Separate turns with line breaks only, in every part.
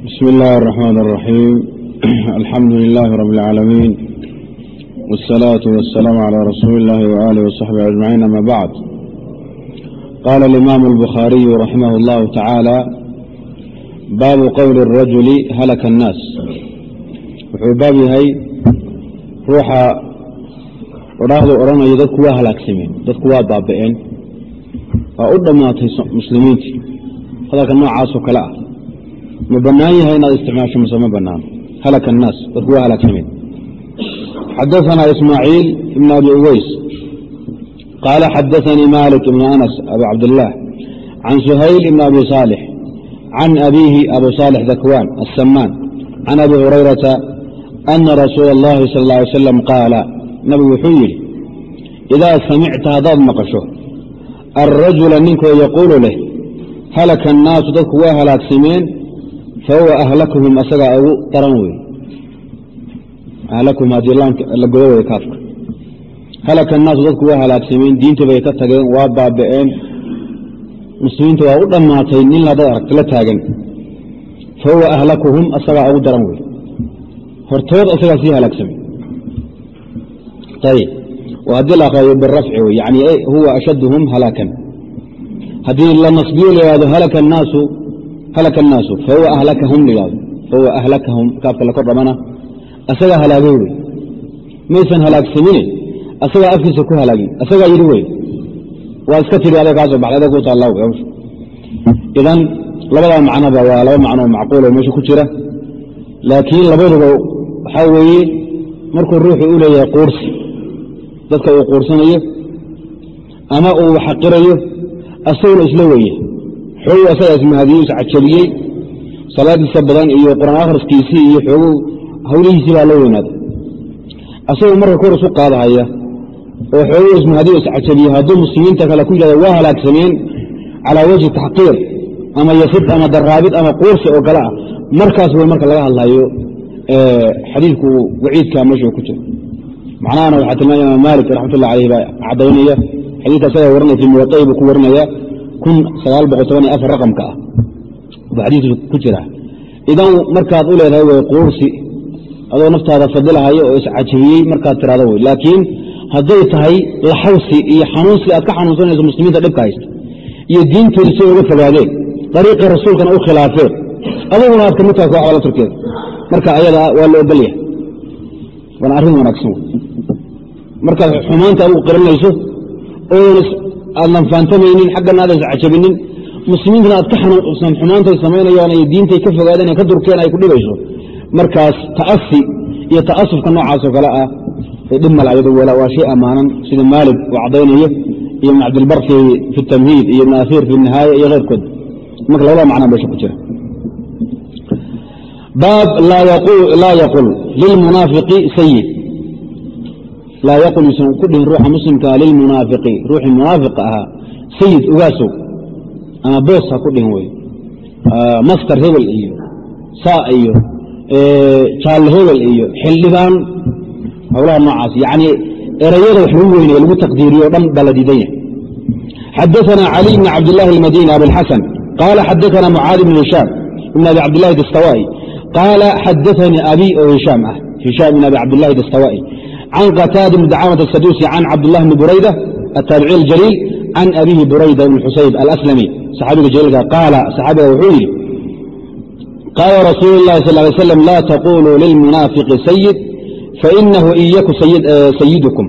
بسم الله الرحمن الرحيم الحمد لله رب العالمين والصلاة والسلام على رسول الله وآله وصحبه أجمعين أما بعد قال الإمام البخاري رحمه الله تعالى باب قول الرجل هلك الناس wuxuu baab yahay ruuxa odhaahdu odhanaya dadku waa halaagsameen dadku waa baaba'een waa u dhammaatay muslimiintii hadalka noocaasoo kale ah ma banaan yahay inaad isticmaasho mase ma banaano halak annaas dadku waa halaagsameen xadaana ismaaciil ibn abi uweys qaala xadaanii malik ibn anas abu cabdilaah can suhayl ibn abi saalix can abiihi abu saalix dakwaan asamaan can abi hurayrata ana rasuula اllahi sal اl alay slam qaala nabigu wuxuu yidhi idaa samicta haddaad maqasho alrajula ninkoo yaquulu leh halaka annaasu dadku waa halaagsameen fahuwa ahlakuhum asagaa ugu daran wey ahlakuhum haddii la godo wey kaafka. Halaka annaasu dadku waa halaagsameen diinta bay ka tageen waa baaba'een. Muslimiinta waa u dhammaatay nin haddaad aragta la taagan. Fahuwa ahlakuhum asagaa ugu daran wey hortood asagaa sii halaagsamay ayb haddii la aqriyo birafci wey yani huwa ashaduhum halaakan. Haddii la nasbiyo la yihahdo halaka annaasu halaka annaasu fahuwa ahlakahum la yihahdo fahuwa ahlakahum kaafka la kor asagaa halaagay wey. Maysan halaagsamine asagaa afkiisa ku halaagin asagaa yidhi wey. Waa iska tiri adag kaa soo baxday adag ku taalla idan labadaa macnoba waa laba macnoo macquul oo meesha ku jira. Laakiin labaduba waxaa weeye markuu ruuxu u leeyahay quursi dadka uu quursanayo ama uu xaqirayo asaguna isla weeye xoogu asagaa ismahadiyey iscajabiyey salaadiisa badan iyo qur'aan akhriskiisii iyo xoogu hawlihiisii baa la weynaaday asagoo marka kor isu qaadahaya oo xoogu ismahadiyo iscajabiye hadduu muslimiinta kale ku yidhahdo waa halaagsameen calaa wajhi taxqiir ama yasid ama daraabid ama quursi oo kale ah markaas wey marka laga hadlayo xadiidku waciidka meesha ku jiro. Macnahana waxaa tilmaamaya imaam maalik raxmatullah aleyh baa cadaynaya xadiidka asaga warinaya fi muwaai buu ku warinaya raqamka ah. Buu xadiidku ku jira idan markaad u leedahay way quursi adoo naftaada fadilahayo oo iscajabiyey markaad tirado wey laakiin hadday tahay laxawsi iyo xanuunsi aad ka xanuunsanayso muslimiinta dhibka haysta iyo diintooda si uga fogaadeen dariiqii rasuulkana u khilaafeen aduguna aad ka mid tahay kooxda la turkeeda marka ayada waa la ogolyahay waana arrin wanaagsan. Markaad xumaanta adigu qiranayso oodan aadnan faantamaynin xaggana aadan iscajabinin muslimiintana aad ka xanuunsan xumaantay samaynayaan iyo diintay ka fogaadeen ee ka durkeen ay ku dhibayso. Markaas ta'asi iyo ta'asufka noocaasoo kale ah dhib male ayado waa shay ammaanan. Sida maalig uu caddaynayo iyo ibn cabdilbar fi tamhiid iyo ibn asiir fi nihaaya iyo keyrkood marka labada macnaa meesha ku jira baab laa yaqul lilmunaafiqi sayid laa yaqul yuusan ku dhihin ruuxa muslimkaa lilmunaafiqi ruuxii munaafiqa ahaa sayid ugaasow ama boos ha ku dhihin wey. Ah, master hebel iyo saa iyo eh, jaal hebel iyo xildhibaan howlaha noocaas yani erayada wax lagu weynaya lagu taqdiiriyo o dhan baa la caliy bn cabdilaahi almadini abilxasan qaala xadaana mucaadi bn hishaam ibn abi cabdilahi dastawai qaala xadaanii abi oo hishaam ah hishaam ibn abi cabdilahi dastawai can qataada bn dacaamat asaduusi can cabdullah bni burayda ataabici aljaliil can abihi burayda bn xusayb alaslami saxaabiga jaliilka qaala saxaabiga wuxuu yidhi qaala rasuulu اllahi sal lay slam laa taquluu lilmunaafiqi sayid fainahu in yaku sayidkum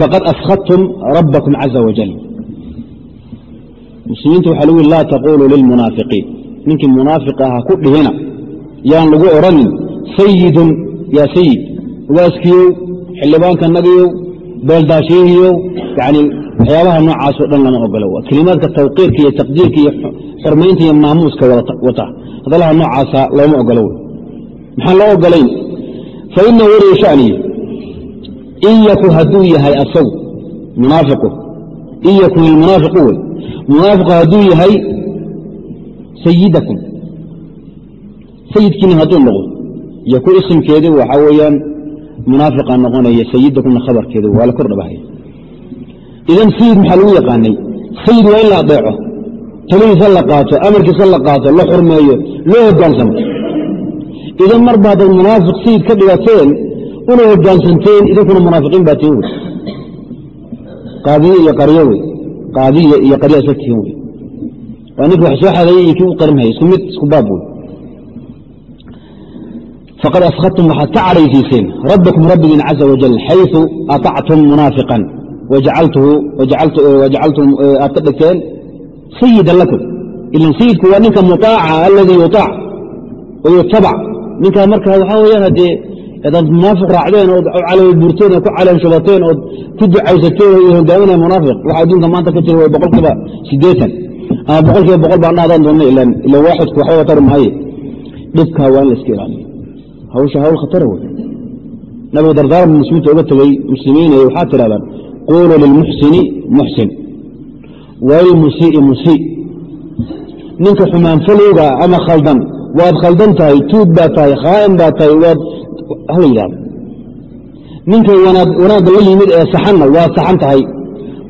faqad askhadtum rabbakum caza wajal muslimiinta waxa lagu yihi laa taquluu lilmunaafiqiin ninkii munaafiq aha ku dhihina yaan lagu odhanin sayidun yaa sayid ugaaskiyow xildhibaankannagiyow beeldaashiyihiyow yani waxyaabaha noocaasoo dhan lama ogolo. Kelimaadka tawqiirka iyo taqdiirka iyo xurmaynta iyo maamuuska wata hadalaha noocaasa looma ogolo maxaan loo ogolayn? Fainahu weliga shaniye in yaku hadduu yahay asagu munaafiqu. In yakun ilmunaafiqu wey. Munaafiqu hadduu yahay sayidakum sayidkiina hadduu noqdo yaku isimkeedi waxaa weeyaan munaafiqa noqonaya sayidakumna khabarkeedu waa la kor dhabahaya idan sayid maxaa lagu yaqaanay? Sayid waa in la adeeco talihiisa la qaato amarkiisa la qaato la xurmeeyo loo hogaansamo idan marba haddaad munaafiq sayid ka dhigateen una hogaansanteen idinkuna munaafiqiin baa tiin wey. Qaadiye iyo qaryo wey. Qaadiya iyo qarya isla tihin wey. Waa ninki wax soo xadayay iyo kii u qarinhaya isku mid isku baab wey faqad afkhadtum waxaad ka cadhaysiiseen rabbakum rabbigiin caza wajal xayu aactum munaafiqan wajacaltum aad ka dhigteen sayidan lakum ilan sayidku waa ninka muaaca aladii yuaac o yutabac ninkaa markaa waxaa weyaan haddee adaad munaafiq raacdeen ood calool ood ku calool ood ku ducaysateen iyo hogaaminaya munaafiq waxa adduunka maanta ka jira waa boqol siddeetan ama boqol boqol baan dhahadaan doonna ilan waaxidku waxba wataru maaye dhibkaa waa in la iska ilaaliyo hawsha hawl khatara wey nabigu dardaaran muslimiinta uga tegey muslimiinay waxaa tidhahdaan quuluu lilmuxsini muxsin walilmusii'i musii ninka xumaanfalowga ama khaldan waad khaldan tahay tuug baa tahay khaa'in baa tahay waad hala yidhahdo ninka wanaagga la yimid ee saxanna waad saxan tahay.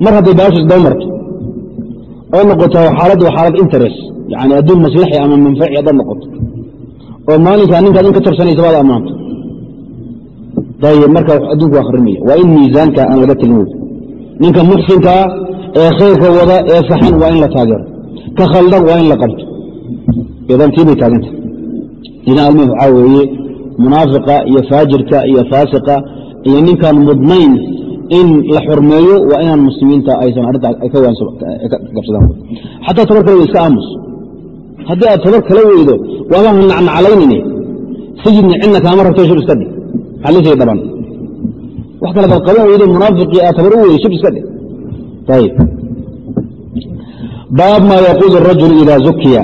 Mar hadday baashu isdaba marto oo noqoto xaaladdu waa xaalad interest. Yani adduun maslaxi ama manfaci haddaad noqoto oo maalinkaa ninkaad in ka tarsanaysa baad ammaanto. Ayb marka adduunku waa waa in miisaanka aan laga wey ninka muxsinkaa ee khayrka wada ee saxan waa in la taageero. Ka khaldan waa in la qabto. Idan tii taaganta idan waxaa weeye munaafiqa iyo faajirka iyo faasiqa iyo ninkaan mudnayn in la xurmeeyo waa inaan muslimiinta aysan arrintaa ay ka gabsadaan. Xataa tabar kale iska aamus haddii aad tabar kala weydo waaba ha nacnaclaynine? Sayidna cidna kaama rabto shub iska dhig. Xalisay dhaban wax kale qaban weydo munaafiqii aad tabar u weydo shub iska dhig. Ayib baab maa yaquulu rajul ida zukiya.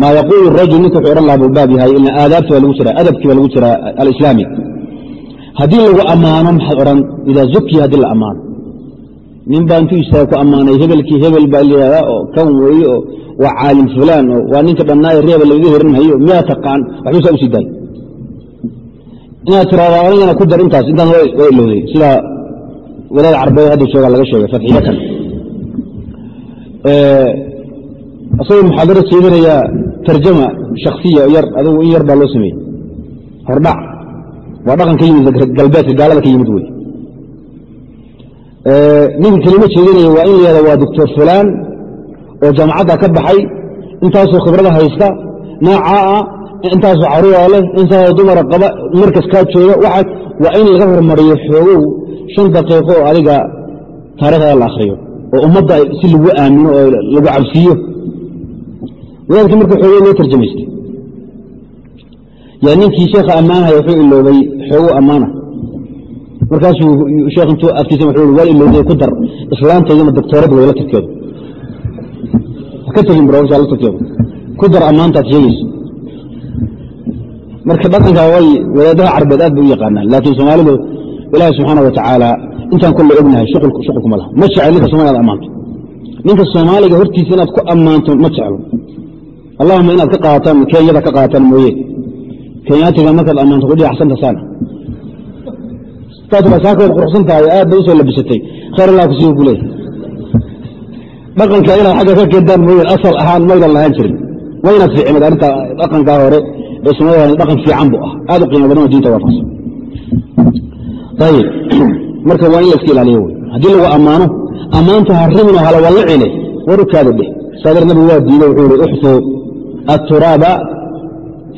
Maa yaquulu rajul ninka wuxuu odhan laha buu baab yahay ila aadaabti baa lagu jiraa adabkii baa lagu jiraa alislaami. Haddii lagu ammaano maxaad odhan idaa zukiya haddii la ammaano nin baa intuu istaaga ku ammaanay hebelkii hebel baa layihahdaa oo kan weeye oo waa caalim fulaan oo waa ninka dhannaaye reeba lagaga hirinhayo miyaa taqaan waxbuu saa u sii daay. Inaad tiraado anigana ku dar intaas intaas waa ilowday sida wadaad carbeed hadda joogaa laga sheegay fatxiyo kan asagoo muxaadaro jeedinayaa tarjama shaksiya yar adugu in yar baa loo sameeyey. Hordhac. Waa dhaqan ka yimid galbeedka gaalada ka yimid wey ninka kelimo jeedinaya waa in la waa doctor fulaan oo jaamacadda ka baxay intaasoo khibrada haysta noocaa ah intaasoo caruura leh intaasoo dumara qaba markas kaa jooga waa waa in laga hormariyo xoogow shan daqiiqo oo adiga taarikhda la akhriyo oo ummadda si lagu aamino oo lagu cabsiiyo. Wadaadkii marka xoogay loo tarjamaystay yaa ninkii sheekha ammaanhaya wuxuu iloobay xoogo ammaana markaasuu sheekh intuu afkiisa wuxuu waa ilowday ku dar islaantaydana doctoorada way la tagteedo ka tegin barsa la tagteedo ku dar ammaantaad sheegayso. Marka dhaqankaa way wadaadaha carbeed aad bay u yaqaanaan laakiin soomaalidu ilaahi subxaana wa tacaala intaan kolle ognahay shuqul kuma laha. Ma jecel ninka somaliya ad ammaanto. Ninka soomaaliga hortiisa inaad ku ammaanto ma jeclo. Allahuma inaad ka qaataan kenyada ka qaataan mooye. Kenyaatiga markaad ammaanto kudhi axsanta taas saakooda quruxsan tahay aad bay u soo labisatay. Khayr allah kusiiba ku leeyahay. Dhaqanka inaad xagga ka keedaan mooye asal ahaan maydan lahaan jirin. Waa inaad fiicimad arrinta dhaqankaa hore ee soomaalida dhaqan fiican bu ah aad u qiimo badan oo diinta waafaqsan ayib marka waa in la ilaaliyo wey. Haddii lagu ammaano ammaanta harimin oo halawallicine war u dheh. Saadar nabigu waa diiday wuxuu ihi uxsuu aturaaba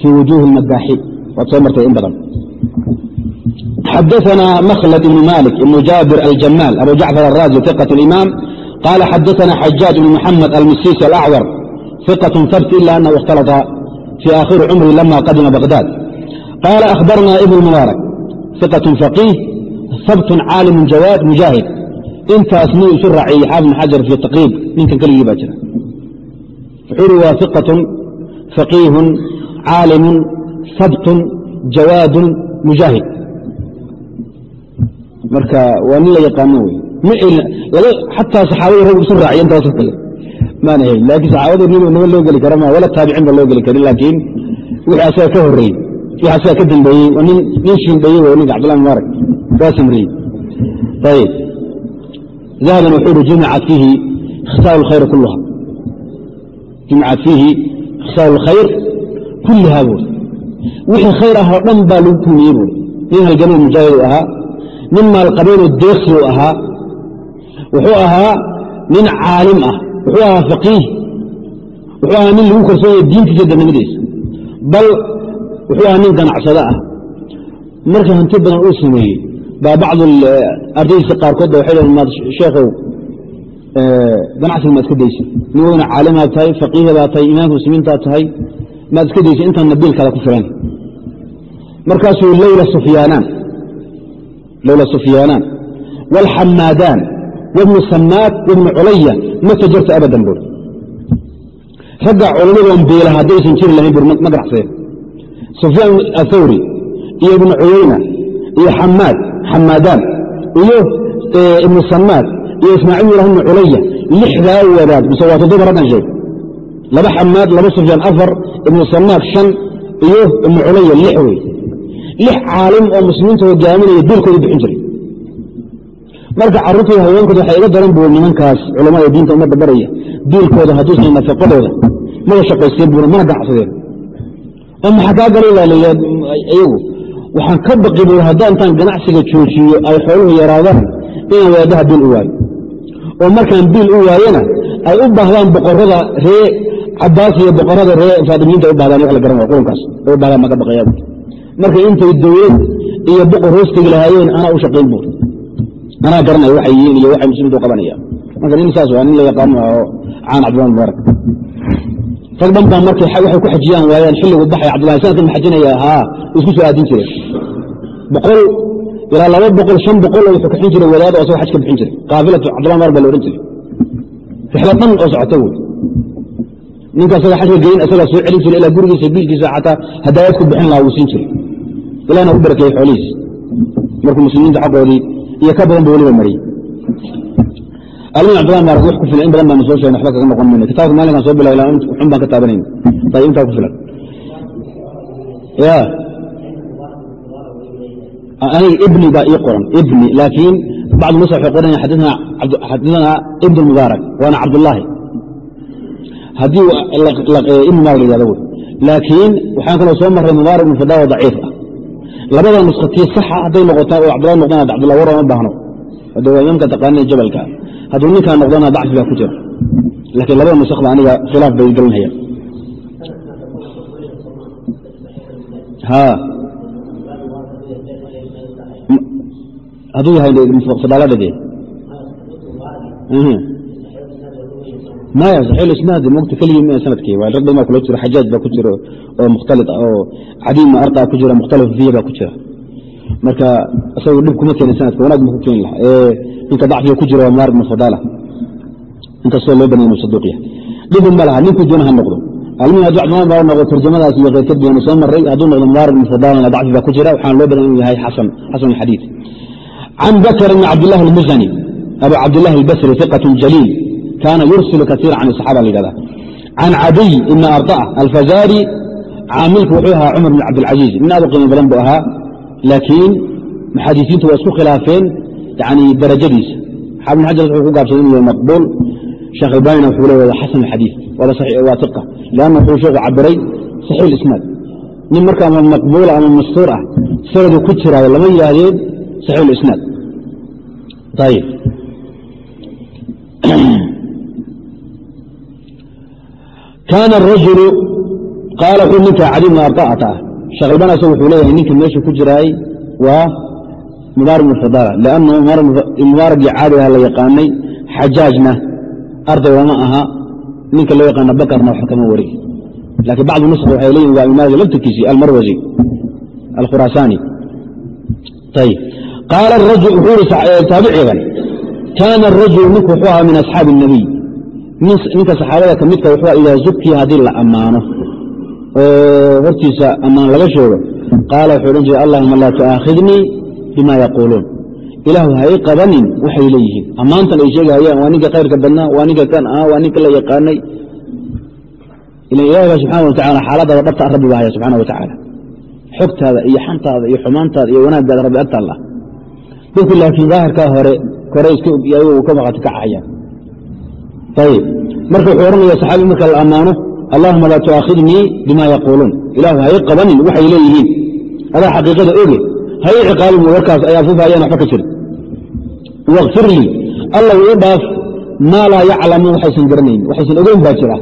fii wujuuhi اlmadaaxi waad soo martay in badan xadaثna mkhlد بن mالك بن jاbir الجmاl abu jacفر الrازي ثقة الإmام qال xadaثna xajاaج بن محamed almisisi الأcwر ثقة ثبت إlا أنه اkhتلط في آkhiri cمri lama qadima بغdاd qال أخبرna iبن المبارك ثقة فقيه ثبت cاalم jawاad مujاhid intaas muu isu raaciyey xaafid بن xajar في تقrيib ninkan keligii baa jira wuxuu uri waa ثقة فقيih cاalم ثبت jawاad مujاhid marka waa nin la yaqaano wey xataa saxaabada rag isu raaciy intaasoo kale. Maana helin laakiin saxaabada naba loo geli kara ma wala taabicin ba loo geli karin laakiin wixii asaga ka horreeyey wixii asaga ka dambeeyey waa nin shiindhayey wey ninka cabdillah mubarak waa samriyey ayib dahaban wuxuu uhi jumicat fiihi khisaal khayr kulluha. Jumcat fiihi khisaal اlkhayr kullihaa buuri wixii khayr ah oo dhan baa lagu kulmiyey buuri nin halgamay mujaahid u ahaa nin maalqabeenoo deeqsi u ahaa. Wuxuu ahaa nin caalim ah. Wuxuu ahaa faqiih. Wuxuu ahaa nin lagu kalsoonaya diintiisa dadnimadiisa bal wuxuu ahaa nin ganacsado ah. Markii hanti badan uu sameeyey baa bacdu ardaydiisa qaarkood waxay dhaheen maad sheekhow ganacsiga maad iska daysa nin weyna caalimaad tahay faqiiha baa tahay imaamka muslimiintaad tahay. Maad iska daysa intaan nabiilkaada ku filan. Markaasuu lowla sufyaanaan lowla sufyaanaan wاlxamaadaan wbnu samaad wbnu culaya ma tajarta abadan buuri ragga culamadoon beela haddaysan jiri lahayn bur ma ganacsadeen sufyaan athawri iyo ibnu cuyayna iyo xamaad xamaadaan iyo ibnu samaad iyo ismaaciil milah ibnu culaya lixdaa wadaad mise waa toddoba raggan sheeg laba xamaad laba sufyaan afar ibnu samaad shan iyo ibnu culaya lix wey lix caalim oo muslimiinta hogaaminaya biilkooda bixin jiray marka carruurtooda haweenkooda waxay iga daran buuri nimankaas culamada diinta ummadda baraya. Biilkooda hadduusan nafaqadooda mada shaqaysteen buuna mana ganacsadeen oo maxaa kaa galay iyagu waxaan ka baqi buuri haddaan intaan ganacsiga joojiyo ay xooluhu yaraadaan inaan wadaadaha biil u waayo. Oo markaan biil u waayona ay u baahdaan boqorada ree cabaas iyo boqorada ree faadimiinta u bahdaan wax la garan waa qulankaas ay u bahdaan maa ka baqayaa buuri marka intay dowlad iyo boqor hoostegi lahaayeen anaa u shaqayn anaa garanaya waxay yihiin iyo waxay muslimiintu qabanayaan marka nin saas waa nin la yaqaano oo caan cabdillahi mubaarak rag dhan baa markay waxay ku xajiyaan waayaan xilligu baxay cabdillahi sanadkan ma xajinaya? Isku soo aadin jireen boqol ilaa laba boqol shan boqol oo wuxuu kaxin jiray wadaad oo asagoo bixin jiray. Qaafilatu cabdillahi mubaarak baa la odhan jiray. Rixla dhan oo socota wey. Ninka xajka geyin asagaa soo celin jiray ilaa gurigiisa biilkiisa xataa hadaayad ku bixin lahaa wuu siin jiray ilahna u barakeeyey xoolihiis. Markuu muslimiinta xaqoodii iyo ka badan ba weliba mariyey alimin abdillah maarak wax ku filan in badan baanu soo sheegna waxba kaga noqon mayno kitaabka maalinkaan soo ilaa xun baan ka taabanayna ayib intaa ku filan. Aniga ibni baa ii qoran ibni laakiin bacdu nasa waxay qoranaya xadidana ibn mubaarak waana cabdullaahi. Haddii ibn mubaarak la yihahdo laakiin waxaan kaloo soo marray mubaarak ibn fadawa daciif ah labada nuskatiyo saxa hadday noqotaa oo cabdullah noqdana cabdullah war ma baahno. Hade waa imaamka taqaanina jabalka hadduu ninkaa noqdana dacfi baa ku jira. Laakiin labada nusakda aniga khilaaf bay gelinayaan. Hadduu yahay fadaaladade maya saxiix isnaad mogta keligii ma sannadkii waa rag badan kula jiro xajaaj baa ku jiro oo mukhtalit ah oo cadiim arqa ku jira mukhtalif fiya baa ku jira marka isagu dhib kuma keeni sanadka wanaag ma ku keeni laha ee ninka dacfiga ku jira waa maarig min fadaala inkastoo loo banaya inuu yahay dhibin ma laha ninkuu doona ha noqdo tarjamadaas iyo keyrkad soo maray hadduu noqdo maarig min fadaalana dacfi baa ku jira waxaana loo badan inuu yahay xasan alxadiid can bakr bn cabdillahi almusani abu cabdillahi albasri iqatun jaliil kaana yursilu kaiira can saxaba la yhahda can cadiy ibn arطa alfazari caamilku wuxuu ahaa cumar bn cabdilcaziiz nin aad u qiimo badan buu ahaa laakiin muxadisiintu waa isku khilaafeen yani darajadiisa xaafid xajar wuxuu ku gaabsaday inuu yahay maqbuul sheekh albanina wuxuu leeya xasan alxadiid waa iqa lanna wuxuu sheekhu cabiray saxiix isnaad nin marka ama maqbuula ama mastuur ah sanadu ku jiraayo lama yidhaahdeen saxiix isnaad ayib kaana arajulu qaala wuxuu ninka cadi bnu arbacata ah wuxuu leeyahay ninka meesha ku jiraayey waa mubaarag bnu fadaala liannu mubaaragii caadigaha la yaqaanay xajaajna ardayda ma aha ninka loo yaqaana bakarna wax kama wari lakiin bacdu nusq waxay leeyihiin waa imaaga laftirkiisii almarwazi alkhuraasaani ayb qaala wuxuu ihi taabicigan kaana arajulu ninku wuxuu ahaa min asxaabi اnabiy ninka saxaabada ka midka wuxuu idaa zubkiya haddii la ammaano. Oo hortiisa ammaan laga sheego qaala wuxuu odhan jiray allahuma laa tu'aakhidnii bima yaquuluun. Ilaahu ha ii qabanin waxay leeyihiin. Ammaantan ay sheegahayaan waa ninka khayrka badnaa waa ninka kan ah waa ninka la yaqaanay. Ilan ilahi baa subxana wa tacala xaaladaada dhabta rabbi baa haya subxana wa tacaala xogtaada iyo xantaada iyo xumaantaada iyo wanaaggaada rabbi agtaalla dadku laakiin daahirkaa hore kore iska og ayagu ka maqati kacahayaan ayib marka wuxuu odhanaya saxaabi marka la ammaano allahuma laa tuaakhidnii bima yaquuluun ilaahu hay qabanin waxay leeyihiin adaa xaqiiqada oge hay ciqaabin warkaas ay afuufayaan waxba ka jira wakfir lii alla ii dhaaf maa laa yaclamuun waxaysan garanayn waxaysan ogeyn baa jira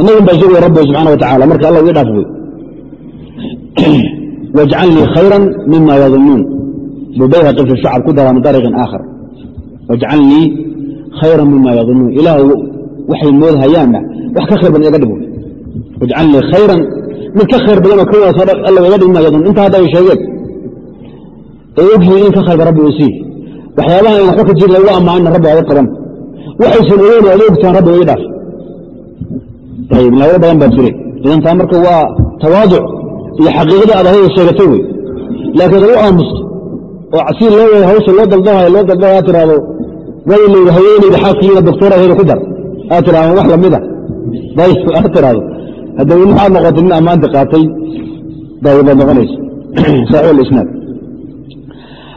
inagun baa sheegaya rabbi subxana wa tacala marka alla ii dhaaf wey wajcalnii khayra mima yadunuun bubayhaqi fi shacab ku daraa min ariiqin aakhar wajcalnii khayra mima yadunuun ilaah waxay moodhayaanna wax ka khayr badan iga dhig wajcalnii khayran mid ka khayr badanoo kuwaasoo dhan alla iga dhig mima yadunuun inta hadda ay sheegeen ee ogyihiin in ka khayrba rabbi uu sii. Waxyaabaha in waxba ka jir lagu ammaanina rabbi aga qaban. Waxaysan ogeyn ad ogtaan rabbi ii dhaaf. Ayib laabo badan baa jire. Idan taa marka waa tawaaduc iyo xaqiiqada aad ahayda sheegatay wey laakiin ad u aamusto oo casiir loo wada hawsha loo daldahayo loo daldahayo aad tiraahdo way layidhi haweenayda xaaskiina doctoorahayda ku dar. Aad tiraahdo wax lamida dayib aad tiraahdo. Hadda maxaad noqotay nin ammaanta qaatay dayib baad noqonaysa saaxiib alisnaad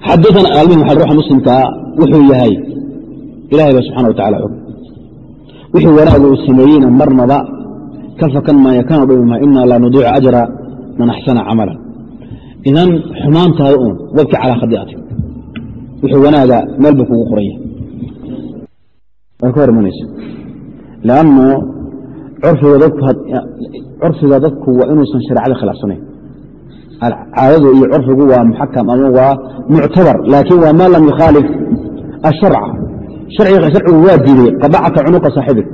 xadaana waxaa ruuxa muslimkaa wuxuu yahay ilahay ba subxana wa tacala og wixii wanaaga uu sameeyeyna marnaba ka fakan maayo kana dhumi laa nudiicu ajra man axsana camala. Idan xumaantaada uun wabki calaa khadiatik. Wixii wanaaga meel buu kugu qoran yahay way ka hor imanaysa lanno curfiga dadku waa inuusan shareecada khilaafsanayn caadadu iyo curfigu waa muxakam ama waa muctabar laakiin waa maa lam yukhaalif asharca sharcigu waa diiday qadacta cunuqa saaxibig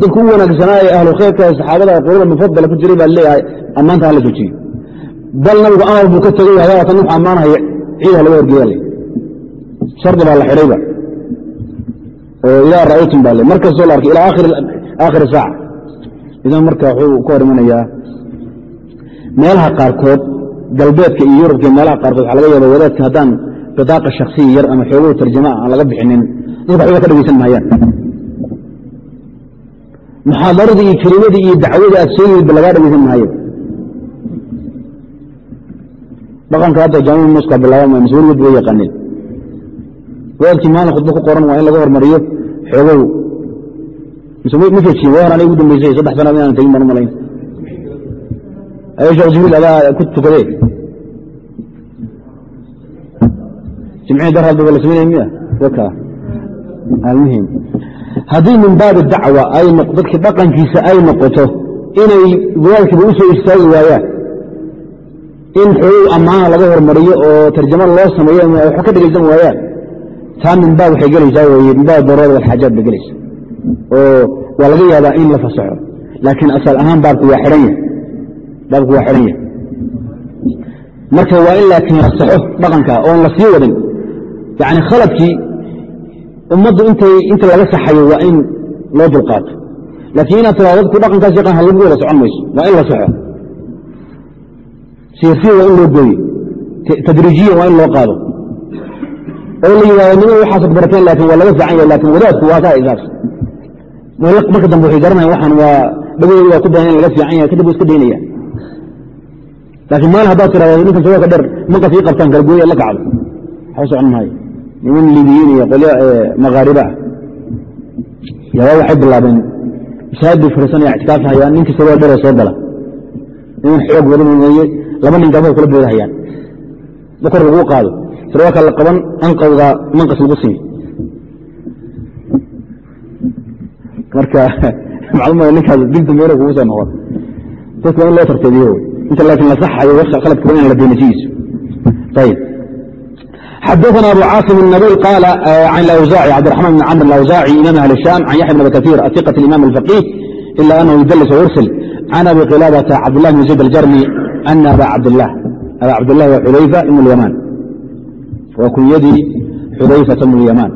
dadku u wanaagsanaaye ahlu khayrka saxaabada qolada mufadala ku jiray baa leeyahay ammaanta hala joojiyo bal nabigu amar buu ka tegey hadaatan wuxuu ammaanaya ciidaha laga horgeeyale shardi baa la xidhayba oo idaa ra'aytum baa le markastoo la arkay ilaa aakhiri saaca idan marka wuxuu ka hor imanayaa meelaha qaarkood galbeedka iyo yurubka meelaha qaarkood waxaa laga yaaba wadaadka haddaan bidaaqa shaksiya yar ama xoogow tarjamaa aan laga bixinin dadka waxba ka dhegeysan maayaan. Muxaadaradii iyo kelimadii iyo dacwadii aad sheegayba lagaa dhegeysan maayo. Dhaqanka hadda jaamia muska bilaabama mas'uuliyad way yaqaaneen. Wadaadkii maalin khudbo ku qoran waa in laga hormariyo xoogow ma fejiin wa hor aniga ugu dambeysay saddex sanaad inaan tegin baan u malayn. Sheekh jibriil adaa ku tukadee jimcihii dar hadba la samaynaya miya? Waka. Almuhim haddii min baabi dacwa ay dadkii dhaqankiisa ay noqoto inay wadaadkiiba u soo istaagi waayaan in xogow ammaana laga hormariyo oo tarjamo loo sameeyo waxba ka dhegaysan waayaan taa min baab waxay gelaysaa weye min baab daruurada walxaajaat bay gelaysa oo waa laga yaabaa in la fasaxo laakiin asal ahaan baabku waa xidhan yahay. Baabku waa xidhan yahay. Marka waa in laakiin la saxo dhaqanka oon la sii wadin yani khaladkii ummaddu inta laga saxayo waa in loo dulqaato. Laakiin inaad tiraa dadku dhaqankaas yaqaan halagu wada socon mayso waa in la saxo. Sirsiya waa in loo gooyo. Tadriijiya waa in loo qaado oo la yidhahdo nima waxaasad barateen laakiin waa laga fiican yahay laakiin wadaadku waa saa isaas marka dambe waxay garanayan waxaan waa dhagoodi waa ku badan laga fiican yahay kadib wa iska daynaya. Laakiin maalin haddaad tirahdo ninkan sawaaka dheer mankas ii qabtaan kala gooya la kacdo. Waxba socon maayo niman libiyiin iyo qolyo makaariba ah yabaa waxay bilaabeen masaajid bay fariisanaya ictikaaf hayaan ninkii sawaal dheeroo soo gala. Niman xoog wada weeye laba nin gabaa kula booda hayaan laguu qaado sarwaaka la qaban anqawga manqas lagu simi marka macluma ninkaas dilta meelo kugu soo noqon dadka waa in loo tarteediyo inta laakiin la saxayo khaladka waa in la beenisigiisu ayib xadaثna abu cاaصم النبيل قال عن الأوزاعي عبدالرحمن بن عمرو الأوزاعي إمام أهل الشام عن يحيى بن أبي كثير الثقة الإمام الفقيه إلا أنه يدلس ويرسل عن أبي قلابة عبد الله بن زيد الجرمي أن أبا عبد الله أبا waa kunyadii xudayfata bnu lyamaan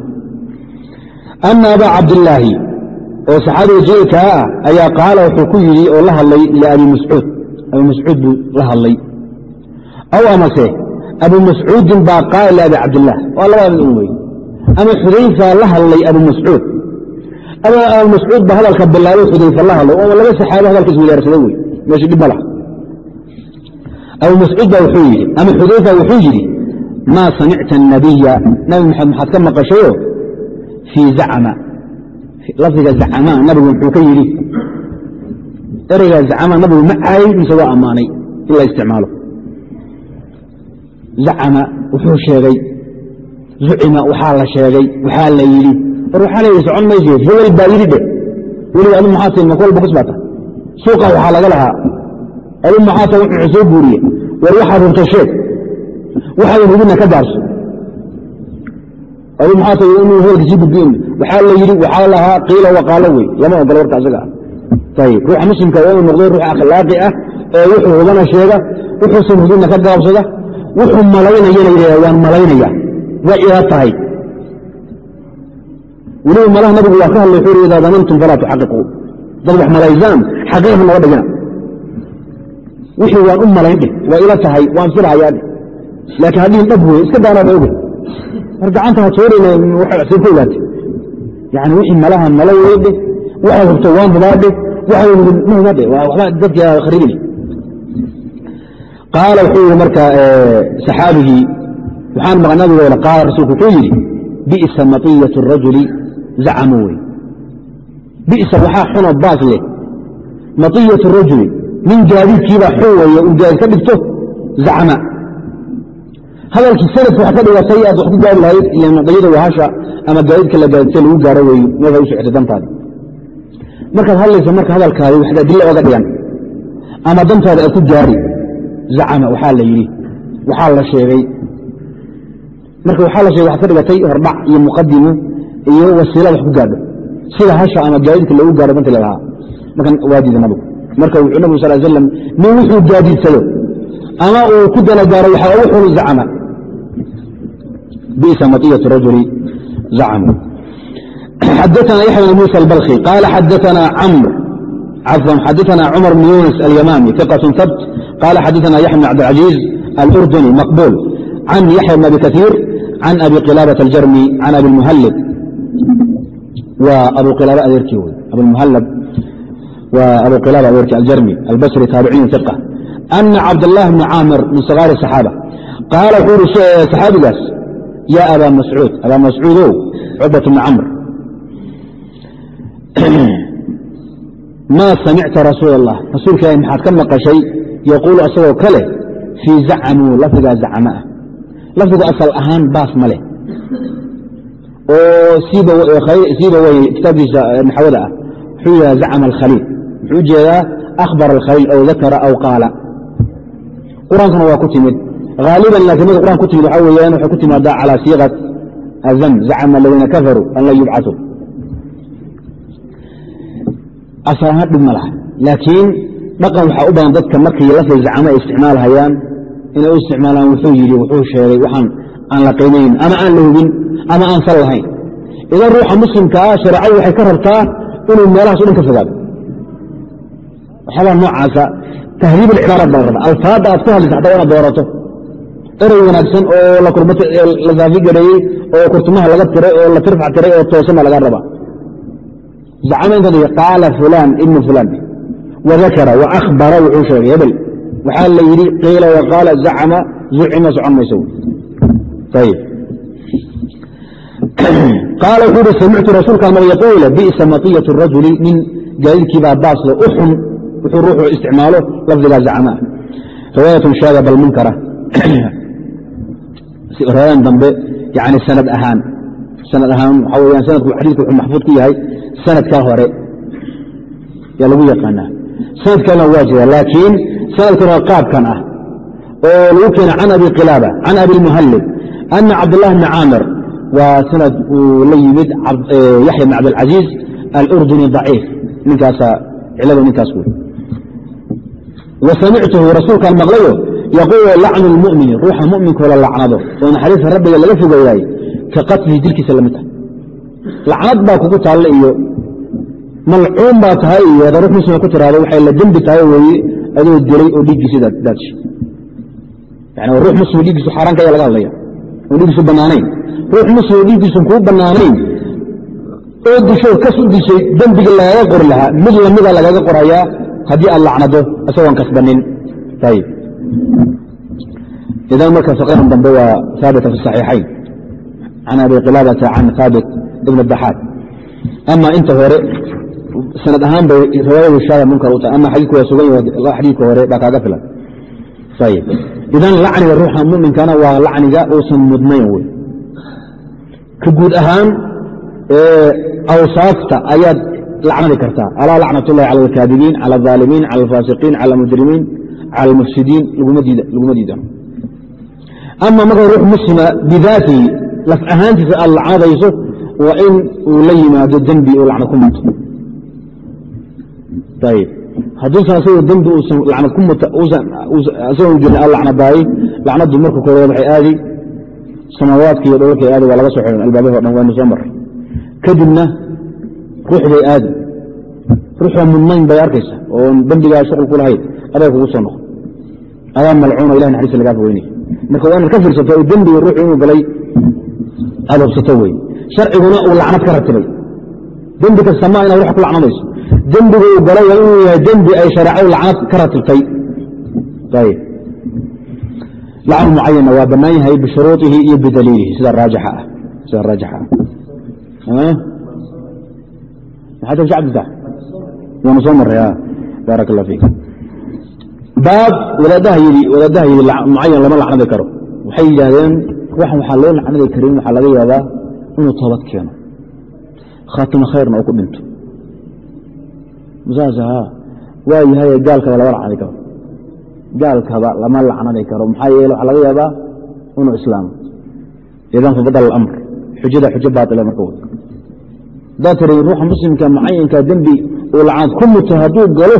ama aba cabdillaahi oo saxaabada jiilkaa ah ayaa qaala wuxuu ku yidhi oo la hadlay liabi mascuud abu mascuud buu la hadlay. Aw amase abu mascuudin baa qaala liabi cabdillaah waa labada mid un ama xudayfa la hadlay abu mascuud ama abu mascuud ba hadalka bilaabo xudayfa la hadlay. Oo laba saxaabo hadalka isweydaarsaday wey meesha dhib ma abu mascuud baa wuxuu yidhi ama xudayfa wuxuu yidhi maa samicta anabiya nabi maxamed maxaad ka maqashayo fii zacma lafdiga zacama nabigu muxuu ka yidhi ereyga zacama nabigu ma caayay mise waa ammaanay in la isticmaalo zacama wuxuu sheegay zucima waxaa la sheegay waxaa la yidhi war waxaa la yidhi socon mayse hebel baa yidhi dhe weliba adu maxaa tii mak walba kusbaata suuqa waxaa laga lahaa adu maxaa ta wuxuu soo guuriye war waxaad hurta sheeg waxaad hubina ka gaarso adu maxaa ta inuu hebelka sii gudbiin waxaa la yidhi waxaa lahaa qiila waqaalo wey. Lama ogola warka asaga. Ah ayib ruuxa muslimka waa inuu noqdo ruux akhlaaqi ah oo wuxuu hubana sheega wuxuusan hubinna ka gaabsada wuxuu malaynayana yidhahda waan malaynaya way ila tahay. Weliba malaha nabigu waa ka hadlay wuxuu idaa damantum falaa tuxaqiquu. Dad wax malaysaan xaqiiqa naga dhigina wixii waan u malayn dheh waa ila tahay waan filahayaa dheh laakiin hadhiin dhab wey iska daanaaba oge war gacanta ha tuurina waxay ku ogaatay. Yani wixii malaha mala wey dheh waxaad hubto waan hubaa dheh waxaad hubin ma hubaa dheh waa waxba dadka kharibina qaala wuxuu yihi marka saxaabigii waxaan maqan nabigoona qaala rasuulku wuxuu yidhi bi'sa matiyat rajuli zacamu wey. Bisa waxaa xuno baas leh. Matiyat rajuli nin gaadiidkiibaa xun weeye uu gaadid ka dhigto zacma hadalkii sanadka wax ka dhigatay aad wax ku gaari lahayd iyo matiyada wahasha ama gaadiidka la gaadidsa lagu gaaro weeye meelka u socotay dantaadi markaad hadlaysa marka hadalkaadi waxaad adilo oga dhigan ama dantaada aad ku gaari zacama waxaa la yidhi waxaa la sheegay. Marka waxaa la sheegay waxaad ka dhigatay hordhac iyo muqadimu iyo wasiila wax ku gaadho. Sida hasha ama gaadiidka lagu gaaro danti lalahaa markan waa diida nabigu. Marka wuxuu nabigu sal slam nin wuxuu gaadiidsado ama uu ku dana gaaro waxaa ugu xunu zacama bisa maiyة rajul zacmu xadana yaحya بn muسى اbalkhi qala xadana mr cafwan xadana cumar bn yunis alyamami iqaة habt qala xadana yaحya بn cabdاlcaزيiz alurduni maqbul can yaحya bn abi kaثiir can abi qilaabaة اljarmi can abi اlmuhallb waa abu ilaaba adeerkii wy abmuhallb waa abu qilaaba adeerkii aljarmi albasri taabiciin iqa ana cabdالlah bni caamir min sakaari الصaxaaba qaala wuxuu uri saxaabigaas ya abaa mascuud abaa mascuudow cubat bni camr maa samicta rasuul اllah rasuulka maxaad ka maqashay yaquulu asagoo kale fii zacamuu lafdigaa zacama ah lafdigu asal ahaan baas ma leh oo siiba wey kitaabkiisa naxwada ah wuxuu yidhaha zacama alkhaliil muxuu u jeedaa akhbar alkhaliil aw dakara aw qaala qur'aankana waa ku timid haaliban laakiin marka quraan ku timid waxaa weyaan waxay ku timaadaa calaa siiqat azam zacama aladiina kafaruu an lan yubcatuu asal ahaan dhib ma laha laakiin dhaqan waxaa u badan dadka markay lafdi zacamo ay isticmaalhayaan inay u isticmaalaan wuxuu yidhi wuxuu sheegay waxaan aan la qiimayn ama aan la hubin ama aan sal lahayn idan ruuxa muslimkaa shareecadu waxay ka rabtaa inuu meelahaas o dhan ka fogaado waxyaabaa noocaasa tahdiib alcibaaraat baa rabaa alfaadda aad ku hadlaysa xataa inaad doorato erey wanaagsan oo la saafi gareeyey oo kurtumaha laga tiray oo la tirfac tiray oo toosanba laga rabaa zacama inta qaala fulaan ibnu fulaan. Wadakara wa akhbara wuxuu sheegay hebel. Waxaa la yidhi qiila waqaala zacama zucima socon mayso. Qaala wuxuu uhi samictu rasuulka mar yaquula bi'sa matiyat rajuli nin gaadiidkiibaa baasle u wuxuu ruuxu isticmaalo lafdigaa zacama. Riwaayatun shaada bal munkara riwaayadan dambe yani sanad ahaan. Sanad ahaan waxaa weyaan sanadku xadiidku wuxuu maxfuud ku yahay sanadkaa hore yaa lagu yaqaanaa. Sanad kalena waa jira laakiin sanadkan waa qaabkan ah oo lagu keena can abi qilaaba can abi lmuhallib ana cabdاllahi bni caamir waa sanad uu la yimid yaxya bn cabdilcaziiz alurduni daciif. Ninkaasa cilada ninkaas wey wa samictuhu rasuulkaan maqlayo yaquulu lacnu lmumini ruuxa muminkoo la lacnado oo naxariista rabbiga laga fogeeyaay ka qatlihi dilkiisa la mid tahay lacnad baa kugu taalle iyo malcuun baa tahay iyo ada ruux muslima ku tiraado waxay la dembi tahay weeye adoo dilay oo dhiiggiisi yani ruux muslim dhiiggiisu xaaraanka ayaa laga hadlaya oo dhiiggiisu bannaanayn ruux muslim dhiiggiisun kuu bannaanayn oo disho kas u dishay dembiga lagaga qori lahaa mid lamida lagaga qorayaa haddii aad lacnado isagoon kasbanin ayib idan marka fiqrahan dambe waa haabita fi saxiixayn can abi qilaabata can haabit ibn daxaad ama inta hore sanad ahaan bay riwaayadu shaada munkar u ama xadiidku waa sugan yahay xadiidka hore baa kaaga filan ayib idan lacniga ruuxa muminkana waa lacniga uusan mudnayn wey ka guud ahaan awsaafta ayaad lacnadi kartaa alaa lacnat ullahi cala alkaadibiin cala alظaalimiin cala alfaasiqiin cala almujrimiin cala almufsidiin laguma diidano ama marka ruux muslima bidaatihi laf ahaantiisa aad lacnadayso waa in uu la yimaado dembi uu lacnad ku muto hadduusan asagoo dembi uusan lacnad ku muta asagoo jirin aad lacnadaayey lacnaddu marka kore waxay aadi samaawaadka iyo dholalkay aadi waa laga soo xihan albaabaho dhan waynu soo maray kadibna ruuxday aadi ruuxoo mudnayn bay arkaysa oon dembigaa shuqul ku lahayd aday kugu soo noqon adaa malcuuna ilahi naxariista lagaa fogeynaya marka waa inaad ka fiirsato dembiga ruuxu inuu galay aad hubsato wey sharciguna uu lacnad ka ratibay dembi kasta inaad ruux ku lacnadayso dembiga uu galay waa inuu yahay dembi ay shareecadu lacnad ka ratibtay lacnu mucayanna waa bannaan yahay bishuruuihi iyo bidaliilihi. Sida raajixa ah. Ah. Maxaad shacbta waanu soo maray baarak allah fiik baab wadaadaha yidhi wadaadaha yidhi mucayan lama lacnadi karo. Waxay yidhaahdeen ruuxan waxaa loo lacnadi karin waxaa laga yaabaa inuu toobad keeno. Khaatimo khayrna uu ku dhinto. Saas ha waa yahay gaalkaba lama lacnadi karo. Gaalkaba lama lacnadi karo. Maxaa yeele waxaa laga yaabaa inuu islaamo. Idan fabadal alamr xujada xujo baaila marka w haddaad tiri ruuxa muslimka mucayanka dembi uu lacnad ku muto hadduu galo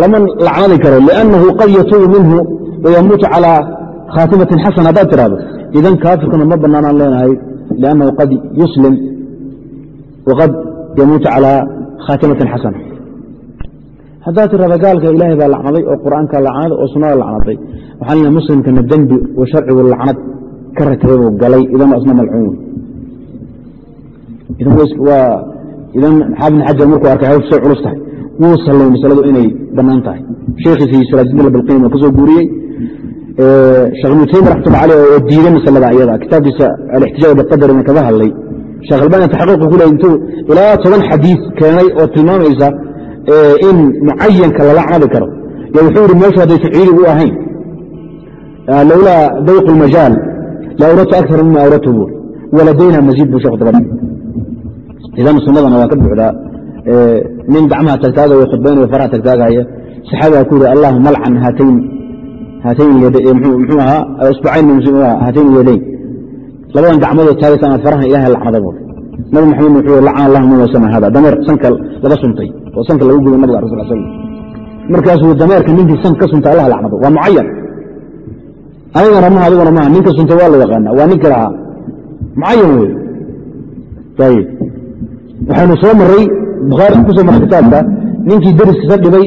lama lacnadi karo liannahu qad yatuubu minhu wayamuutu calaa khaatimatin xasana haddaad tirahdo idan kaafirkuna ma banaanaan leenahay liannahu qad yuslim waqad yamuutu calaa khaatimatin xasana. Haddaad tirahdo gaalka ilaahay baa lacnaday oo qur'aanka lacnaday oo sunnada lacnaday waxaa lena muslimkana dembi oo sharcigu lacnad ka ratibay buu galay idan isna malcuun idan xaafid markuu arkay hawsh say culus tahay wuu sallay masaladu inay bannaan tahay. Sheekhiisii siraajidin bilqiim oo ka guuriyey sheekh ibnu taymi raxmatullah aleyh oo diiday masalada iyada kitaabkiisa alixtijaaj biqadarina kaga hadlay. Sheekh albani taxqiiqu ku leey intuu ilaa toban xadiis keenay oo tilmaamaysa in mucayanka la lacnadi karo. Yo wuxuu yihi meeshu hadday tacyiidi u ahayn. Lowlaa dayq اlmajaal la awratu akar mima awratu buur waladayna maziid buu sheekhu dabadhi idan sunnadana waa ka buuxdaa nin gacmaha tagtaagayo khudbaynayo faraha tagtaagaya saxaabigaa ku yidhi allahuma alcan haatayn haatayn muxuu ahaa isbucayn haatayn yadayn labadan gacmoodoo taagaysa ama farahan ilahay lacnada buur nabi maxamed wuxuu lacana allah man wasama hada dameer sanka laga suntay oo sanka lagu guday nabiga rasul slam markaasuu dameerka ninkii sank ka suntay allah lacnado waa mucayan anigana maha adiguna maha ninka suntay waa la yaqaana waa ninkii lahaa mucayan wey ayib waxaynu soo maray bukhaari ku soo maray kitaabka ninkii deriskiisa dhibay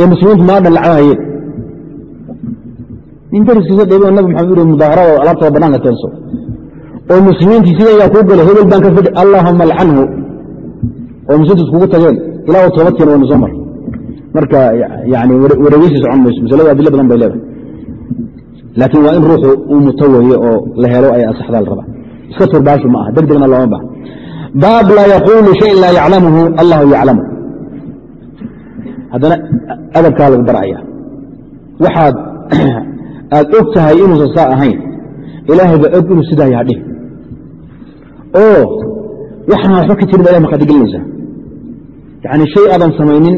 ee muslimiintu maadhan lacnahayeen nin deriskiisa dhibay oo nabi maxamed u mudaaharada alaabtada banaanka keenso. Oo muslimiintii sida yaa kuu gala hebel baan ka fidhi allaahuma alcanhu oo muslimiintu iskugu tageen ilaa toobadkeena waynu soo maray marka yani wareegeysi socon mayso masalada adilo badan bay leedahay. Laakiin waa in ruuxu uu muto weeye oo la helo ay asaxdaa la rabaa iska turbaashu ma aha deg degna looma baha baab laa yaquulu shayin laa yaclamuhu allahu yaclamu. Haddana adabkaa lagu baraya. Waxaad aad og tahay inuusan saa ahayn ilaahay baa og inuu sidaa yaha dhih oo waxaan waxba ka jirin ba ilah markaad gelinaysaa yani shay aadan samaynin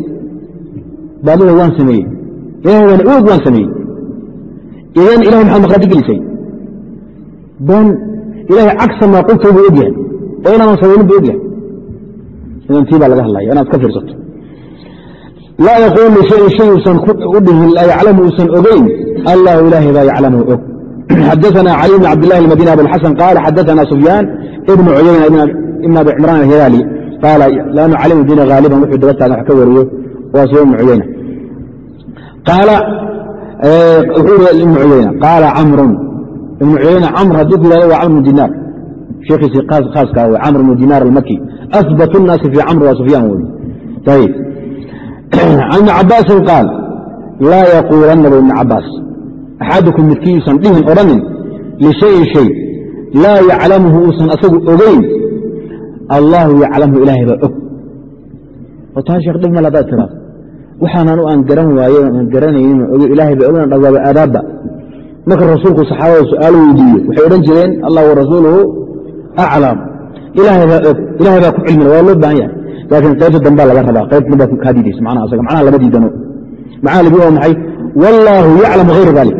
baadida waan sameeyey. Ilahay waana og waan sameeyey. Idan ilahay maxaad markhaati gelisay ben ilahay cagsa maa qulta buu ogyahay. Oo inaadan samaynin buu ogyahay. Idan tii baa laga hadlaya inaad ka fiirsato. Laa yaquulu shayin shay uusan u dhihin laa yaclamu uusan ogeyn allahu ilaahay baa yaclamu og. Xadaana cali bn cabdilahi almadini abulxasan qaala xadaana sufyaan ibnu cuyayna ibn abi cimraan alhilaali qaala lannu cali madiina haaliban wuxuu daba taagan wax ka wariyo waa sufyaan ibnu cuyayna qaala wuxuu ibnu cuyayna qaala camrun ibn cuyayna camr hadduu ku yihahdo waa camr bn dinaar sheekhiisii khaaskaa wey camr bn dinaar almaki asbat الnaasi fi camr waa sufyaan wey ayib can ibni cabaasin qaal laa yaquulanna bu ibn cabaas axadukum midkiiuusan dhihin odhanin lishayin shay laa yaclamuhu uusan asagu ogeyn. Allaahu yaclamhu ilaahay baa og. Taa sheekh dhib mal hadaad tiraado waxaananu aan garan waaye aan garanaynin ilaahay ba ogan dhawaaba aadaabba marka rasuulku saxaabada su'aal weydiiyo waxay odhan jireen allah warasuuluhu aclam ilaahay baa ku cilmila waa loo baahan yahay. Laakiin qaybta dambaa laga rabaa qaybta dambaa kaa diidaysa macnaha asaga macnaha lama diidano. Macnaha lagu waa maxay? Wallaahu yaclamu hayra dalik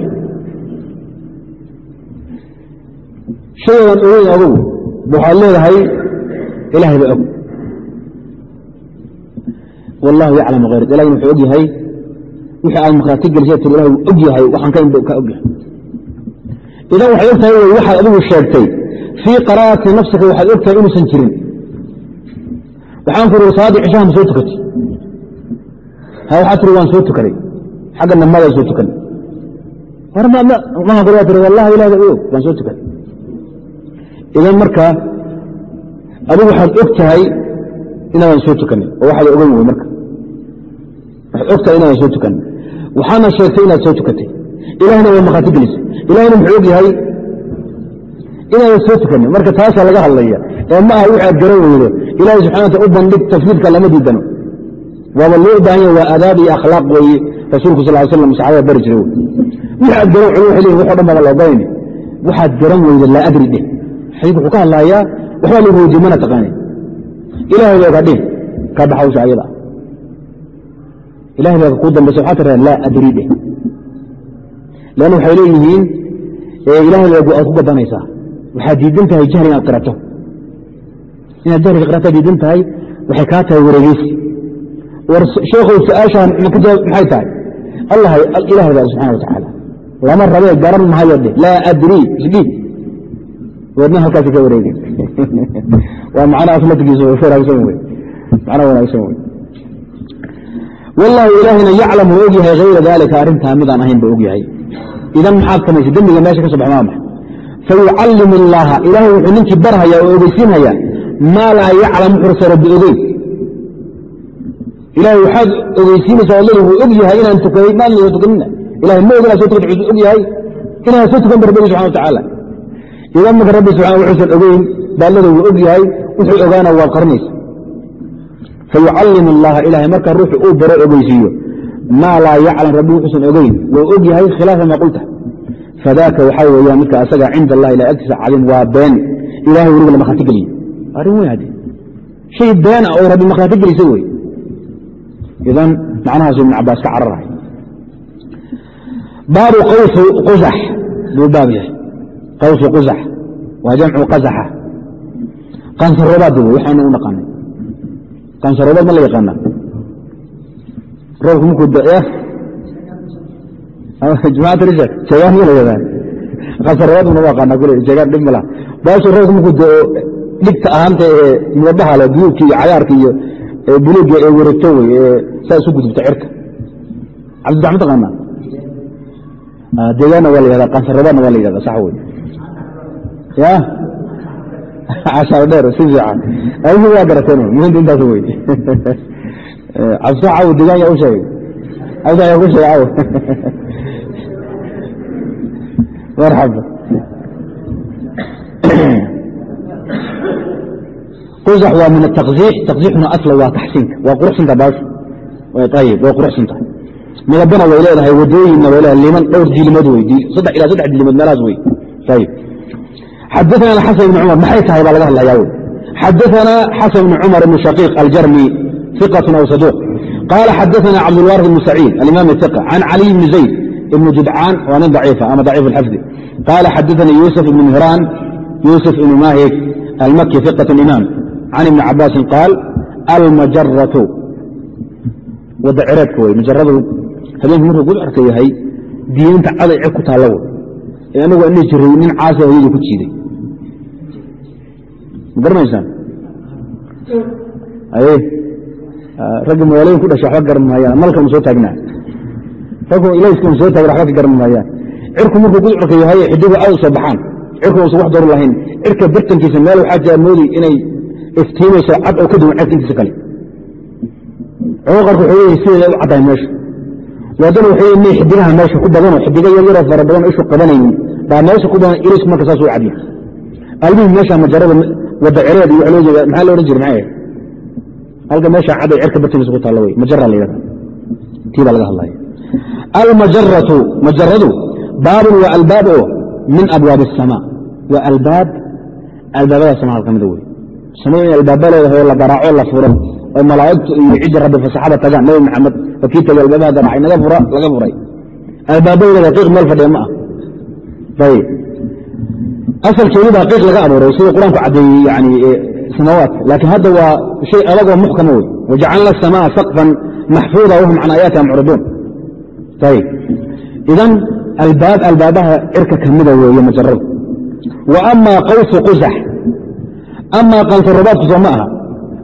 shaygan ogeyn adugu waxaad leedahay ilaahay baa og. Wallahu yaclamu hayr ilahina wuxuu og yahay wixii aad makhraati gelisay tir ilahay wuu og yahay waxaan ka inba ka og yahay idan waxay og tahay waxaad adigu sheegtay fii qaraa'ati nafsika waxaad og tahay inuusan jirin. Waxaan ku uri cishaha ma soo tukatay? Ha waxaa tiri waan soo tukaday xagga namadaa soo tukan. Maha kor waa tiri wallahi baa og waan soo tukaday idan marka adigu waxaad og tahay inaadan soo tukanin oo waxaad ogan wey marka. Waxaad og inaadan soo tukanin waxaana sheegtay inaad soo tukatay ilahna waa makhaati gelisay ilahna muxuu og yahay soo tukanin. Marka taasaa laga hadlaya ee ma aha wixi aad garan weydo ilahay subxana wataala u bandhig tafsiirka lama diidano. Waaba loo baahan yahay waa aadaab iyo akhlaaq weeye rasuulku sal slam saxaabada bari jira wey wixi aad garan culum waxay leeyihiin waxo dhan baa la ogolayni waxaad garan weydo laa adri dheh. Xadiidku wuxuu ka hadlayaa waxbaa lagu weydiye mana taqaanin ilahay baa dheh kaa baxa hawsha ayada ilahay baa kuu dambaysa waxaa tiraa laa adri dheh leanna waxay leeyihiin ilahay aad ku gabanaysaa waxaad diidan tahay jahli inaad qirato inaad jahliga qirataa diidan tahay waxay kaa tahay wareegeysi war sheekhow su'aashaan maxay tahay ilahay baa subxana wa lama rabee garan mahayo dheh laa adri isdhiib wadna halkaasi ka wareegen waa macna wanaagsan wey macna wanaagsan wey wallahu ilaahina yaclam wuu og yahay hayra daalika arrintaa midaan ahayn ba og yahay idan maxaad samaysay dembiga meesha ka so bax maa maxa fayucallim illaaha ilaahay wuxuu ninkii barhayaa oo ogeysiinhayaa maa laa yaclam wuxuusa rabbi ogeyn ilahay waxaad ogeysiinaysaa oo wuu og yahay inaan tukaday maan la tukanina ilahay ma og soo tukata wuxuu og yahay inaan soo tukan ba subxana wa tacaala idan marka rabbi subxana wuxuusan ogeyn baallada wuu og yahay wuxuu ogaana waa qarnaysa fayucallim allaha ilahay marka ruuxu uu baro ogeysiiyo maa laa yaclam rabbi wuxuusan ogeyn. Wuu og khilaafa maa qulta. Fadaaka waxaa weeyaan midka asaga cinda allah ila agtiisa cadiim waa been. Ilahay weliba la makhraati geliye arrin weyn hadde shay beena oo rabbi makhraati gelisa wey idan macnahaasu ibn cabaas ka cararahay. Baabu qawsu qusax. Buu baab yahay. Qawsu qusax. Waa jamcu qasaxa. Qansaroobaad wey waxaanu u naqaanay. Qansaroobaad ma la yaqaana roobku markuu jamaatrisha jagaan ma la yaqaan qansaroobaad una u roobku markuu dao dhigta ahaanta ee muwabaha le buyuudka iyo cayaarka iyo buluugga ee wareegto wey ee saa isu gudubta cirka. Cabdidax ma taqaana deegaanna waa la yahda qansaroobaadna waa la yahda sax wey ya? Cashaar dheer si fiican. Adigu waa garateen muhimta intaas wey cabsoocaw degaanya u sheegay. Awdaya ku sheegay aw marxaba quzax waa min atakziix takziixuna asla waa taxsiinka waa quruxsanta baashu ayib waa quruxsan tahay midabana way leedahay wadooyinna way leedahay liman dhowr diilimaod wey saddex ilaa saddex diilimaod meelaas wey ayib xadaana xasan ibni cumar maxay tahay baa laga hadlayaa wey xadaana xasan ibni cumar ibni shaqiiq aljarmi ثiqaة aw saduq qala xadaثna cabdاlwarid bn saciid alimam iq can caliy bni zayd ibn judcaan waa nin daciifa ama daciif اlxafdi qala xadaثna yusuf ibn mihran yusuf ibn mahig almaki ثiqaة imam can ibni cabaasin qaal almajaratu wada cireedka wey majaradu habeenku markuu gudcorka yahay diinta caday cir ku taalla wey ee anagu ana jiray nin caasi hooyadii ku jiiday ma garanaysaan aye ragga magaalooyin ku dhasha waxba garan maayaan malkama soo taagnaa raggu ilayskama soo taagna waxba ka garan maayaan. Cirku markuu gudcorka yahay xidigu aad u baxaan. Cirku usan wax dooru lahayn. Cirka bartankiisa meel waxaa jira moodi inay iftiimayso cad oo ka duwan cirka intiisa kale culamada waxay leeyihiin sideeda u caddahay meesha? Waadana waxay leeyihiin may xidigaha meesha ku badanoo xidiga yaryaroo fara badan ishu qabanaynin. Baa meesha ku badan ilisku marka saas u cadiya almuhim meesha majarada wada cireed iyo waxa loo jeeda maxaa la odhan jira maxay halka meesha cadday cerka bartigiisa ku taalla wey majara la yidhahda tii baa laga hadlaya. Almajaratu majaradu baabun waa albaab oo min abwaab الsamaa waa albaab albaabada samada ka mida wey samadu in albaaba leedahay la garaaco la furo oo malaa'igtu iyo ciddi rabbi fasaxada tagaan. Nabi maxamed oo kii tagay albaabaha garaacay laga furay. Albaabadeeda qiiq meel fadhiya ma ah. Asalkeedu baa qiiq laga abuuray siduu qur'aanku caddeeyey yani samaawaadka laakiin hadda waa shay adagoo muxkama wey wajacalna asamaa saqfan maxfuuda wahum can aayaatiha mucriduun ayib idan albaab albaabaha cirka ka weeye majaradu wa amaa qawsu qusax amaa qansarabaadku soo ma aha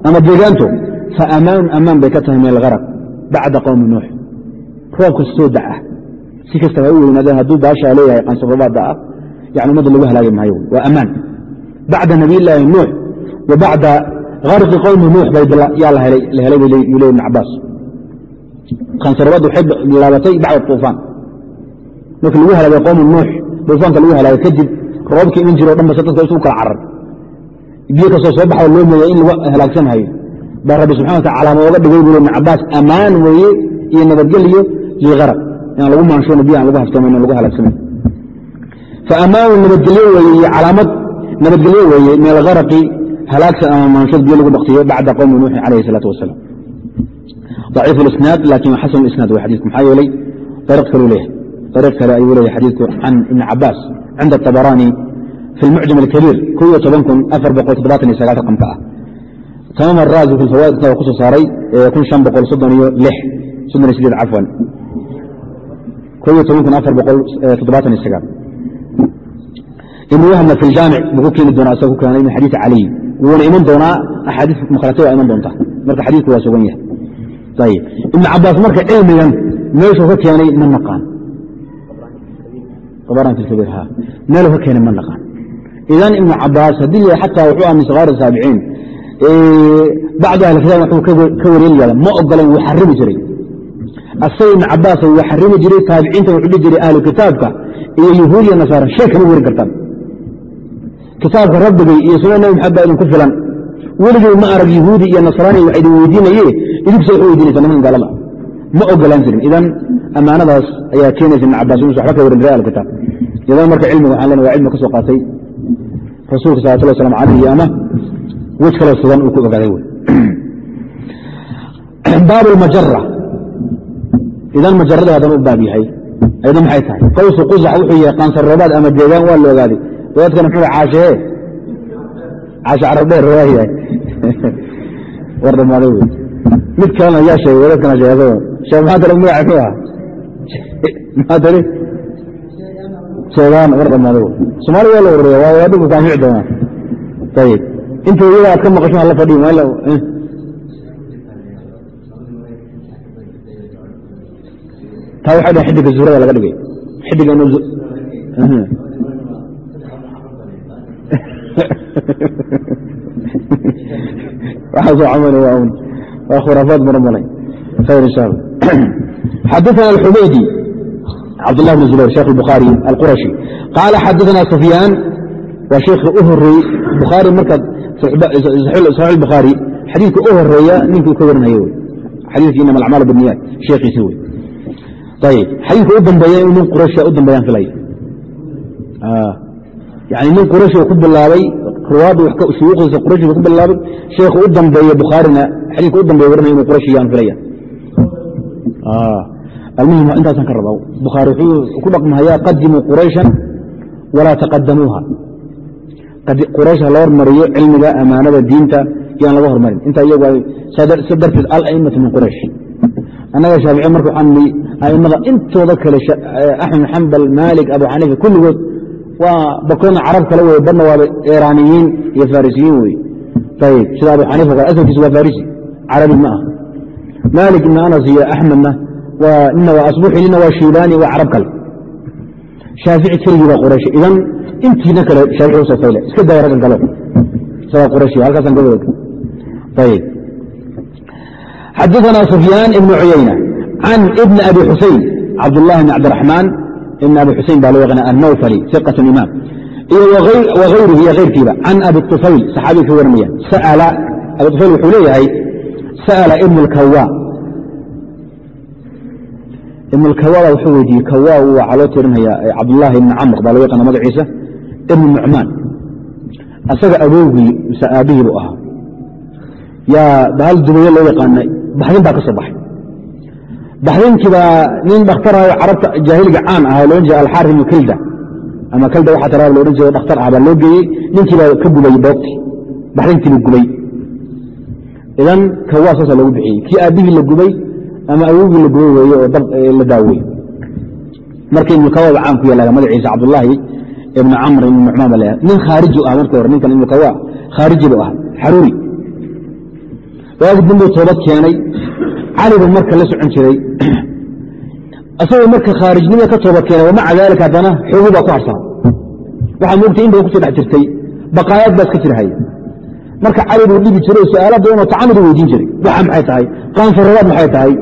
ama deegaantu fa amaanun ammaan bay ka tahay min bacda qowmi nuux roobka soo daca si kastaba u weynaadeen hadduu baashaa leeyahay qansarabaadda ah yani ummadda lagu halaagi maayo waa ammaan bacda nabiy llaahi nuux wa bacda garqi qowmi nuux yaa la helay yuu ley ibn cabaas qansarabaaddu waxay bilaabatay bacda tuufaan. Markii lagu halaagay qowmi nuux duufaanka lagu halaagay kadib roobka iman jiro o dhan base dadka isu kala carar. Biyo kastoo soo baxo loo meeya in lagu halaagsanhayo baa rabbi subxana wata calaama ooga dhigay buu ibn cabaas ammaan weeye iyo nabadgelyo ligaraq inaan lagu maanshoon biyo aan lagu haftoomayn lagu halaagsamayn faamaanu nabadgelyo weeye iyo calaamad nabadgelyo weeye min algaraqi halaagsan ama maanshad biyo lagu baktiyo bacda qowmi nuuxin calayh salaatu wasalaam daciifu lisnaad laakin xasan isnaad way xadiku maxaa yeelay ariiq kaluu leeyahay ariiq kale ayuu leeyahay xadiidku can ibni cabaas cinda atabaraani fi lmucjam alkabiir kow toban kun afar boqol toddobaatan iyo sagaal raqamka ah tamaam araazi fi lfawaid kitaba ku soo saaray kun shan boqol soddon iyo lix soddon iyo sideed cafwan kow toban kun afar boqol toddobaatan iyo sagaal ibnu wahmna fi ljaamic buu ku keeni doonaa isaga ku keenay min xadiisi caliy wuuna iman doonaa axaadiis mukhalata waa iman doonta marka xadiidku waa sugan yahay ayib ibn cabaas marka cilmigan meeshuu ka keenay ma naqaan meeluu ka keenay ma naqaan idan ibnu cabaas haddii la xataa wuxuu ah min sakaar saabiciin bacdu ahli kitaab wuxuu ka wareelyaada ma ogolan wuu xarimi jiray asaga ibn cabaas wuu xarimi jiray taabiciinta wuxuu dhihi jiray ahlu kitaabka iyo yuhuud iyo nasaara shay kama kartaan kitaabka rabbigay iyo suna nabi maxamed baa idinku filan. Weligay ma arag yuhuudi iyo nasraani wax idin weydiinaye idinkusa wax weydiinaysa nimankan gaalada. Ma ogolaan jirin. Idan ammaanadaas ayaa keenaysa ibn cabaas inuusa waxba ka warin jiray ahlkitaab idan marka cilmiga waxan lena waa cilmi ka qaatay. Rasuulka salawatullah waslamu calayhi ama wej kaloo sugan uu ku ogaaday wey baab lmajara idan majarada haddana u baab yahay. Ayada maxay tahay? Qawsu qusax wuxuu yahay qaansaroobaad ama deegaan waa la ogaaday wadaadkana muxuu caashee caashe. Carabdheer waayahay war dhamaaday wey mid kalena yaa sheegay wadaadkana sheegay. Sheekh maxaa tale magaca muxuu ahaa maxaa tali sheegaan war dhamaaday wey soomaali waa la ururiya waa wadaadinku kaanfici doonaa. Ayib inta iyada aad ka maqasho hala fadhiyo maa taa waxay dhahen xidiga zuurada laga dhigay. Xidiga inuu waxaasoo camalaya un. Waa khuraafaad mara khayr insha allah. Xadana alxumaydi cabdullah bn zubayr sheekh albukhaari alqurashi. Qaala xadana sufyaan waa sheekhii u horeeyey bukhaari markaad saxiix albukhaari xadiidka u horreeya ninkii ka warinaya wey xadiidka inama alacmaal binniyaat sheekhiisi wey ayib xadiidka u dambeeya inuu qurashiya u dambeeyaan filaya ah yani nin qurashi ku bilaabay ruwaadda shuyuukhdiisa qurashi ku bilaabay sheekhu u dambeeye bukhaarina xadiidka u dambeeya warinaya inuu qurashi yaan filaya almuhim intaasaan ka rabaa bukhaari wuxuu ku dhaqmahayaa qadimuu qurayshan walaa taqadamuuha quraysh ha hormariyo cilmiga amaanada diinta yaan laga hormarin intaa iyagu sa darteed alaimatu min quraysh annaga shaafici marka waxaan nii aimada intooda kale axmed xambal maalik abu xaniifa kulligood waa bakooda carab kale wey badna waaba iraniyiin iyo farisiyiin wey ayb sida abu xaniifa kale asalkiisa waa farisi carabi ma ah maalik ibn anas iyo axmedna nina waa asbuxi nina waa shiibaani waa carab kale. Shaafici keligii baa quraysh idan intiina kale shaafici u soo fayle iska daaya raggan isagaa qurayshi halkaasaan ka ayb xadaثna sufyaan ibn cuyayna can ibn abi xusayn cabdullahi bn cabdiرaxmaan ibn abi xusein baa loo yaqaana annawfali iqat imaam iyo waayruhu iyo ayrkiiba can abi ufayl saxaabiga ka warinaya abi ufayl wuxuu leeyahay sa'ala ibn lkawa ibn lkawaba wuxuu weydiiyey kawa waxaa loo tirinhayaa cabdulaahi ibn camr baa loo yaqaana magaciisa ibn nucmaan asaga awowgii mise aabihii buu ahaa yaa bahal dubaye loo yaqaana baxdin baa ka baxay baxdinkii baa nin dhakhtarah carabta jaahiliga caan ah loodhan jira alxaari ibnu kilda ama kalda waxaa tara loodhan jira dhakhtar ah baa loo geeyey ninkii baa ka gubay boogtii baxdintii buu gubay idan kawaa saasa loogu bixiyey kii aabbihii la gubay ama awowgii la gubay weeye oo dab la daawey marka ibnu kawa ba caan ku yaalaga magaciisa cabdullaahi ibnu camr ibnu nucmaan ba leeyahay nin khaariji ah markii hore ninkan ibnu kawa khaariji buu ahaa xaruuri waagi dambuu toobad keenay cali buu marka la socon jiray isagoo marka khaarijnimada ka toobad keenay wamaca daalika haddana xoogu baa ku harsan. Waxaa moogtay in ku soo dhex jirtay baqaayaad baa iska jirhaya marka cali buu dhibi jiray su'aala badanoo tacamidu weydiin jiray. Waxa maxay tahay? Qaanfarabaad maxay tahay?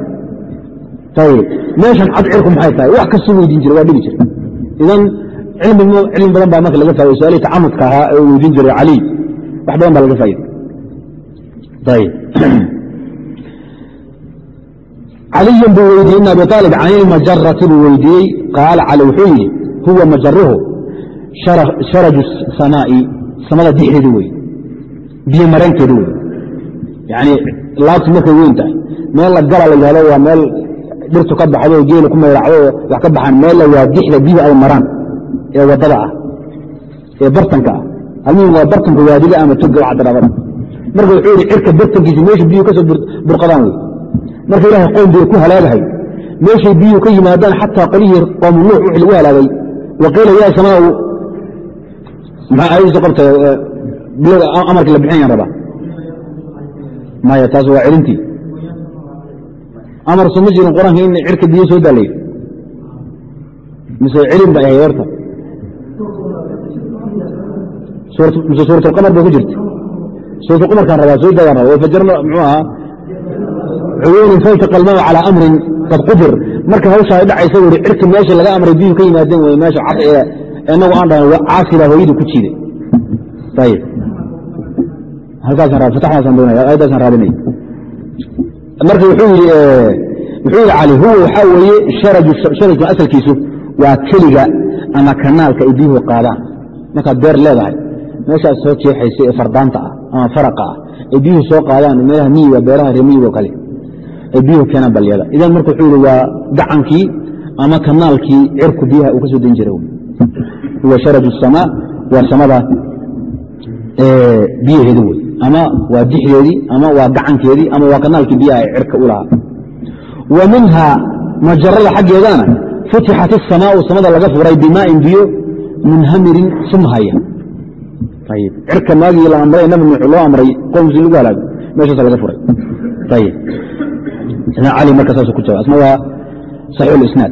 Ayib meeshan cadcirku maxay tahay? Wax kastuu weydiin jiray waa dhibi jiray. Idan cilmi badan baa marka laga faaday su'aalihii tacamudka ahaa ee weydiin jiray cali. Wax badan baa laga faaiday caliyan buu weydiiyey ibn abi aalib can ilmajarati buu weydiiyey qaala cali wuxuu yidhi huwa majaruhu sharaju samaa'i samada dixdeedu wey biyo mareenkeedu wey yani laabtu markay weyn tahay meel la gala la yihahdo waa meel dhirtu ka baxdo geelu ku mayracdo wax ka baxaan meella waa dixda biyuhu ay maraan ee waddada ah ee bartanka ah almuhim waa bartanka waadiga ama toga waxa daraabada marka wuxuu yidhi cirka bartankiisa meesha biyuhu ka soo burqadaan wey marka ilahay qoom bay ku halaagahay. Meeshay biyuhu ka yimaadaan xataa qolihii qoomu nuux wixii lagu halaagay waqiila yaa samaau maxaa ayadiisu qabtay amarkii la bixinayaan rabaa maya taas waa celintii. Amar soma jirin qur'aanka in cirka biyo soo daalay. Mise celin ba ahay horta mise suuratulqamar bay ku jirta suuratulqamarkaan rabaa soo daayaan raba. Wafajarna muxuu ahaa cuyuunin faltaqa almaau calaa amrin qad qudir. Marka hawshaa dhacaysa wuri cirka meesha laga amray biyuhu ka yimaadeen wey meesha cad ee inagu aan dhahan caasibaa hooyadu ku jiiday. Ayib halkaasaan fataxdaasaan doonaya aayaddaasaan raadinaya marka wuxuu yidhi cali huwa waxaa weeye sharajka asalkiisu waa keliga ama kanaalka ay biyuhu qaadaan. Markaad beer leedahay meeshaad soo jeexaysa ee fardaanta ah ama faraqa ah ay biyuhu soo qaadaan meelaha miyiga beeraha reer miyigo kale ay biyuhu keenaan balyada. Idan marka wuxuu yidhi waa gacankii ama kanaalkii cirku biyaha uu ka soo dayn jira huwa sharaju samaa waa samada biyaheedu wey ama waa dixdeedii ama waa gacankeedii ama waa kanaalkii biyaha ee cirka u wa minha majarada xaggeedana futixat isamaau samada laga furay bimaain biyo munhamirin sumhaya cirka maagii la amray nabi nuux loo amray qoomkii lagu halaago meeshaasa laga furay ayib cali marka saasuu ku jawab asna waa saxiix isnaad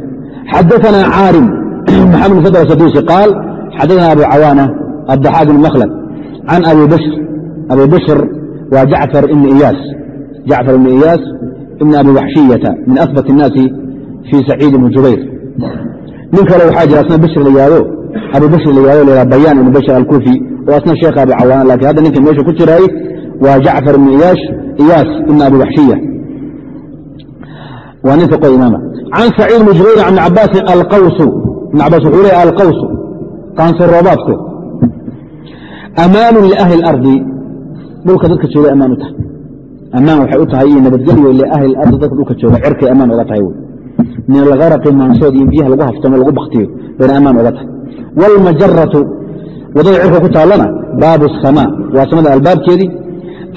xadaثana caarim maxamed fadl saduusi qaal xadaثana abu cawaana addaxaaq bn makhlad can abi bashr abi bashr waa jacfar ibn iyaas jacfar ibn iyaas ibn abi waxshiyata min ahbat الnaasi fii saciid ibn jubayr nin kale waxaa jira asna bashr la yihahdo abu bashr la yihahdo la bayaan ibn bashr alkufi oo asna sheekha abi cawaana lakin hadda ninka meesha ku jiraay waa jacfar ibn iyaas iyaas ibn abi waxshiya waa nin fiqo imaama can saciid ibn jubayr can cabaasin alqawsu ibn cabaas wuxuu leeyahy alqawsu qaanso roobaadku amaanu liahli اlardi dhulka dadka jooga amaan u tahay amaan waxay u tahay iyo nabadgelyo liahli اlardi dadka dhulka jooga cirkay amaan oga tahay min algaraqi maansood iyo biyaha lagu haftamo lagu baktiyo bayna amaan oga tahay wاlmajaratu wadada cirka ku taallana baabu الsamaa waa samada albaabkeedii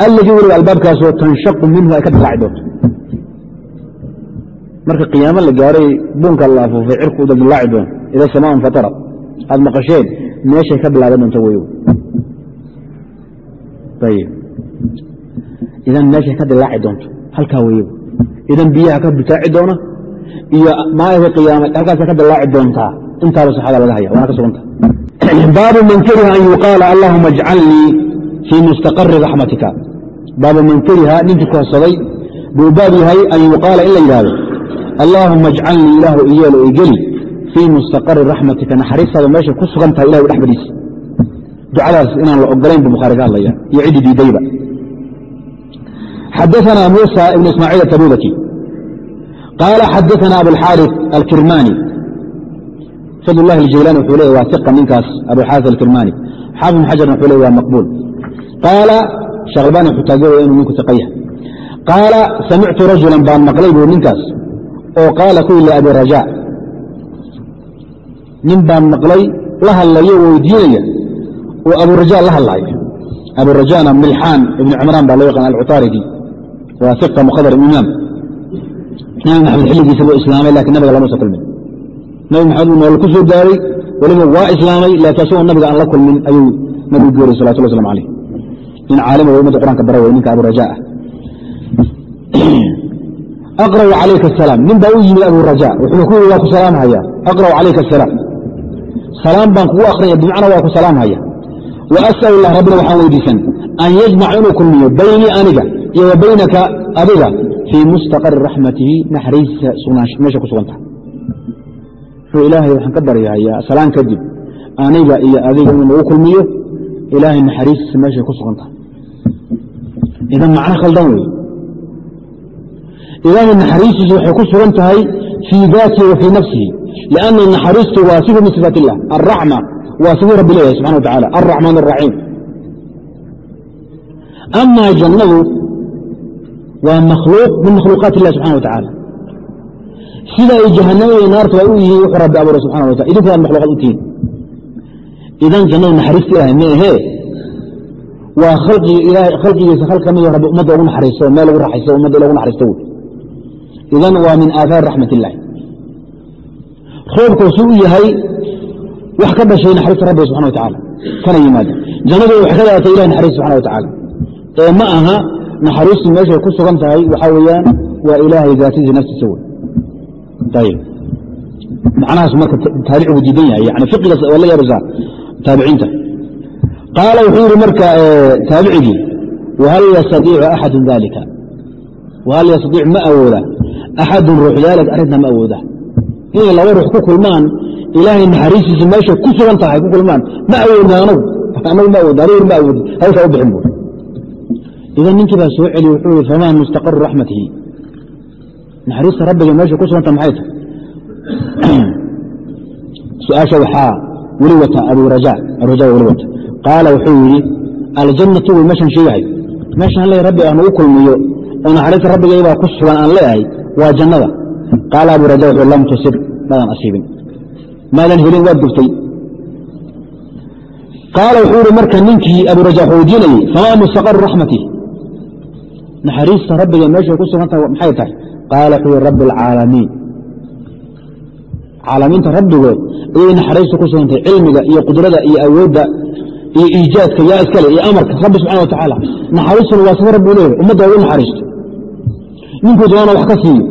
alladii weliba albaabkaasoo tanshaqu minhu ay ka dilaaci doonto marka qiyaamo la gaaray buunka la afuufay cirku uda dilaaci doono ida samaa infatarat aad maqasheen meeshay ka bilaaban doonto wey ayib idan meeshay ka dilaaci doonto halkaa wey idan biyaha ka bitaaci doona iyo maalinka qiyaama halkaasa ka dilaaci doontaa intaaba saxada laga haya waana ka suganta baabu man kariha an yuqaala allahuma ajcalnii fii mustaqari raxmatika baabu man kariha ninkii kohsaday buu baab yahay an yuqaala in la yidhahdo allaahuma jcalnii ilaahu iyeel o igeli fii mustaqari raxmatika naxariistaada meeshay ku sugan tahay ilah dhexmadiisa ducadaas inaan la ogolayn bu buhaari ka hadlaya iyo ciddii diidayba. Xadaana muusa ibn ismaaciil atabudaki qaala xadaana abuاlxaari alkirmani fadlulahi aljilaani wuxuu leey waa iqa ninkaas abuxaari alkirmani xaafid ibn xajarna wuxuu leey waa maqbuul. Qaala sheekh wuxuu taagawaya inuu ninku iqa yahay. Qaala samictu rajulan baan maqlay buu ninkaas oo qaala ku yili abi rajaa. Nin baan maqlay la hadlayo oo weydiinaya oo aburaja la hadlaayo aburajaana milxaan ibn cimraan baa loo yaqaan alcutaaridi waa iqa muqadar imaam. Imaam axmed xilligiisa buu islaamay laakiin nabiga lama soo kulmin. Nabi maxamed buu nool ku soo weliba waa islaamay laakiin asagoo nabiga aan la kulmin ayuu nabigu geeray salawatulh waslamu alayh nin caalima ummadda qur'anka bara wey ninka aburaja ah aqra'u calayka asalaam nin baa u yimid aburaja wuxuu ku yidhi waa ku salaamhaya aqra'u calayka asalaam salaam baan kugu akrinaya bimacna waa ku salaamhaya wa as'al rabbina waxaan weydiisan an yajmac inuu kulmiyo baynii aniga iyo wa baynaka adiga fii mustaqari raxmatihi naxariistiisa meesha ku sugan tahay. Wuxuu ilaahay waxaan ka baryahayaa salaan kadib aniga iyo adiga inuu nagu kulmiyo ilaahay naxariistiisa meeshay ku sugan tahay. Idan macno khaldan wey ilaahay naxariistiisu waxay ku sugan tahay fii daatihi wa fii nafsihi lianna naxariistu waa sifa min sifaat illah alraxma waa siduu rabbi leeyahay subxana wa tacala alraxmaan araxiim amaa jannadu waa makhluuq min makhluuqaat illah subxana wa tacaala sida ay jahanamo iyo naartu ay u yihiin wuxuu rabbi abuuray subxana wa tacala idinku aad makhluuqaad u tihiin. Idan jannadu naxariista ilahay ma ahee waa khalqigiisa khal ka rabbi ummadda ugu naxariisto meel lagu raxaysto ummadda lagu naxariisto. wey idan waa min aaaar raxmat illahi roobkuu su u yahay wax ka dhashay naxariista rabbi subxana wa tacaala kana yimaada jannadu waxay ka dhalatay ilahi naxariis subxana wa tacaala ee ma aha naxariistu meeshay ku sugan tahay waxaa weeyaan waa ilaahay daatadiisa naftiisa wey ayib macnahaas marka taabicigu diidan yahay yani fiqigaas waa la yaabaysaa taabiciinta qaala wuxuu yidhi marka taabicigii wahal yastaiicu axadu dalika wahal yastaiic ma awooda axadun ruux daalik arrinta ma awooda inay laba ruux ku kulmaan ilaahay naxariistiisa meeshay ku sugan tahay ku kulmaan ma awoodna anagu anagu ma awoodna anigu ma awoodin hawshaa u bixin idan ninkii baa soo celiye wuxuu yihi famaa mustaqaru raxmatihi naxariista rabbiga meeshay ku suganta maxay tahay su'aasha waxaa weli wata aburaja aburaja weli wata qaala wuxuu yidhi aljannatu way meeshan sheegahay meeshaan le rabbi ah nagu kulmiyo oo naxariista rabbigaybaa ku sugan aan leeyahay waa jannada. Qaala aburaja wuxuu lam tusib maadan asiibin. Maadan helin waad gubtay qaala wuxuu yihi marka ninkii aburaja wuxuu weydiinayey famaa mustaqaru raxmati naxariista rabbiga meeshay ku sugan tahay maxay tahay? Qaala wuxuu yihi rabbi alcaalamiin caalamiinta rabbigood ayay naxariista ku sugan tahay cilmiga iyo qudrada iyo awoodda iyo iijaadka yaa iskale iyo amarka rabbi subxana wa tacaala naxariistuna waa sida rabbi leeyahay ummadda ugu naxariisto ninkuu doona wax ka siiyo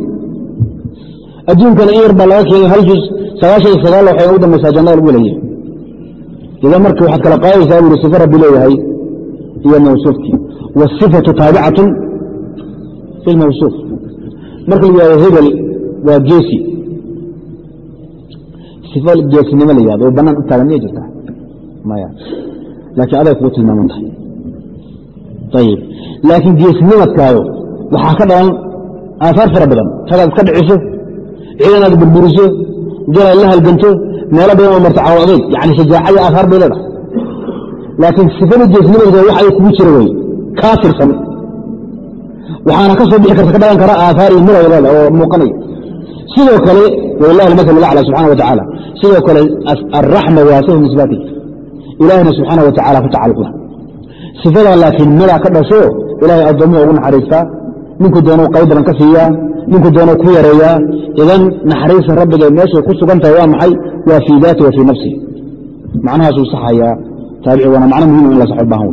adduunkana in yar laga keenay hal juz sagaashan iyo sagaal waxay dambaysaa jannada lagu leeyahay idan marka waxaad kala qaadaysaa buri sifa rabbi leeyahay iyo mawsuufkii. Waasifatu taabicatun fi marka la yihahdo hebel waa geesi. Sifo geesinimo la yihahdo oo bannaan u taagan miyay jirtaa maya. Laakiin aday kugu tilmaaman tahay. Ayib laakiin geesnimadkaado waxaa ka dhalan aahaar fara badan. Tagaad iska dhiciso ciidanaad burburiso galaad la halganto meelo badan oo marta cawo adayg yani shajaacaya aahaar bay leedahay. Laakiin sifada geesnimadka wax ay kugu jira wey kaa waxaana ka soo bixi karta ka dhalan kara aahaar iyo muraya leeda oo muuqanaya. Sidoo kale walilahi almasal acla subxana wa sidoo kale alraxma waa sifa nisbaati ilaahina subxaana wa ku tacalluqda. Sifadaa laakiin midaa ka dhasho ilaahay addoomuhu ugu naxariistaa ninkuu doonau qayb badan ka siiyaa ninkuu doonau ku yareeyaa idan naxariista rabbiga meeshay ku sugan tahay waa maxay? Waa fii daati wa fii nafsi. Macnahaasuu saxayaa taabici waana macno muhiim in la saxo baahan.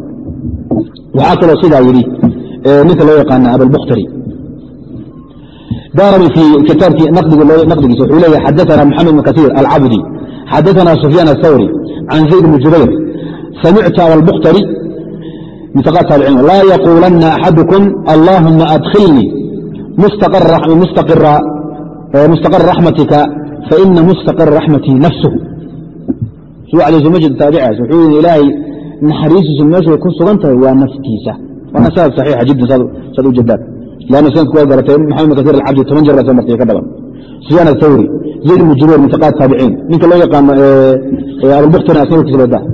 Waxaa kaloo sidaa yidhi ninka loo yaqaana abalbukhtari daarami fii kitaabkii naqdigiisa wuxuu leeyahy xadaana maxamed bn kasiir alcabdi xadaana sufyaan athawri can zayd bni jubayr samictu abalbukhtari laa yaquulanna axadukum allaahuma adkhilnii mustaqara raxmatika faina mustaqara raxmatii nafsuh suwacdiisu majid taabicigaas wuxuu yidhi ilaahay naxariistiisu meeshay ku sugan tahay waa naftiisa waana sanad saxiixa jiddan saad u lanna sanadku waa garatay maxamed kasiir alcabdi toban jeer baa soo martay ka badan sufyaan athawri zayd ibnu taqaad taabiciin ninka loo yaqaano abulbukhtana asnadkiisa leedaha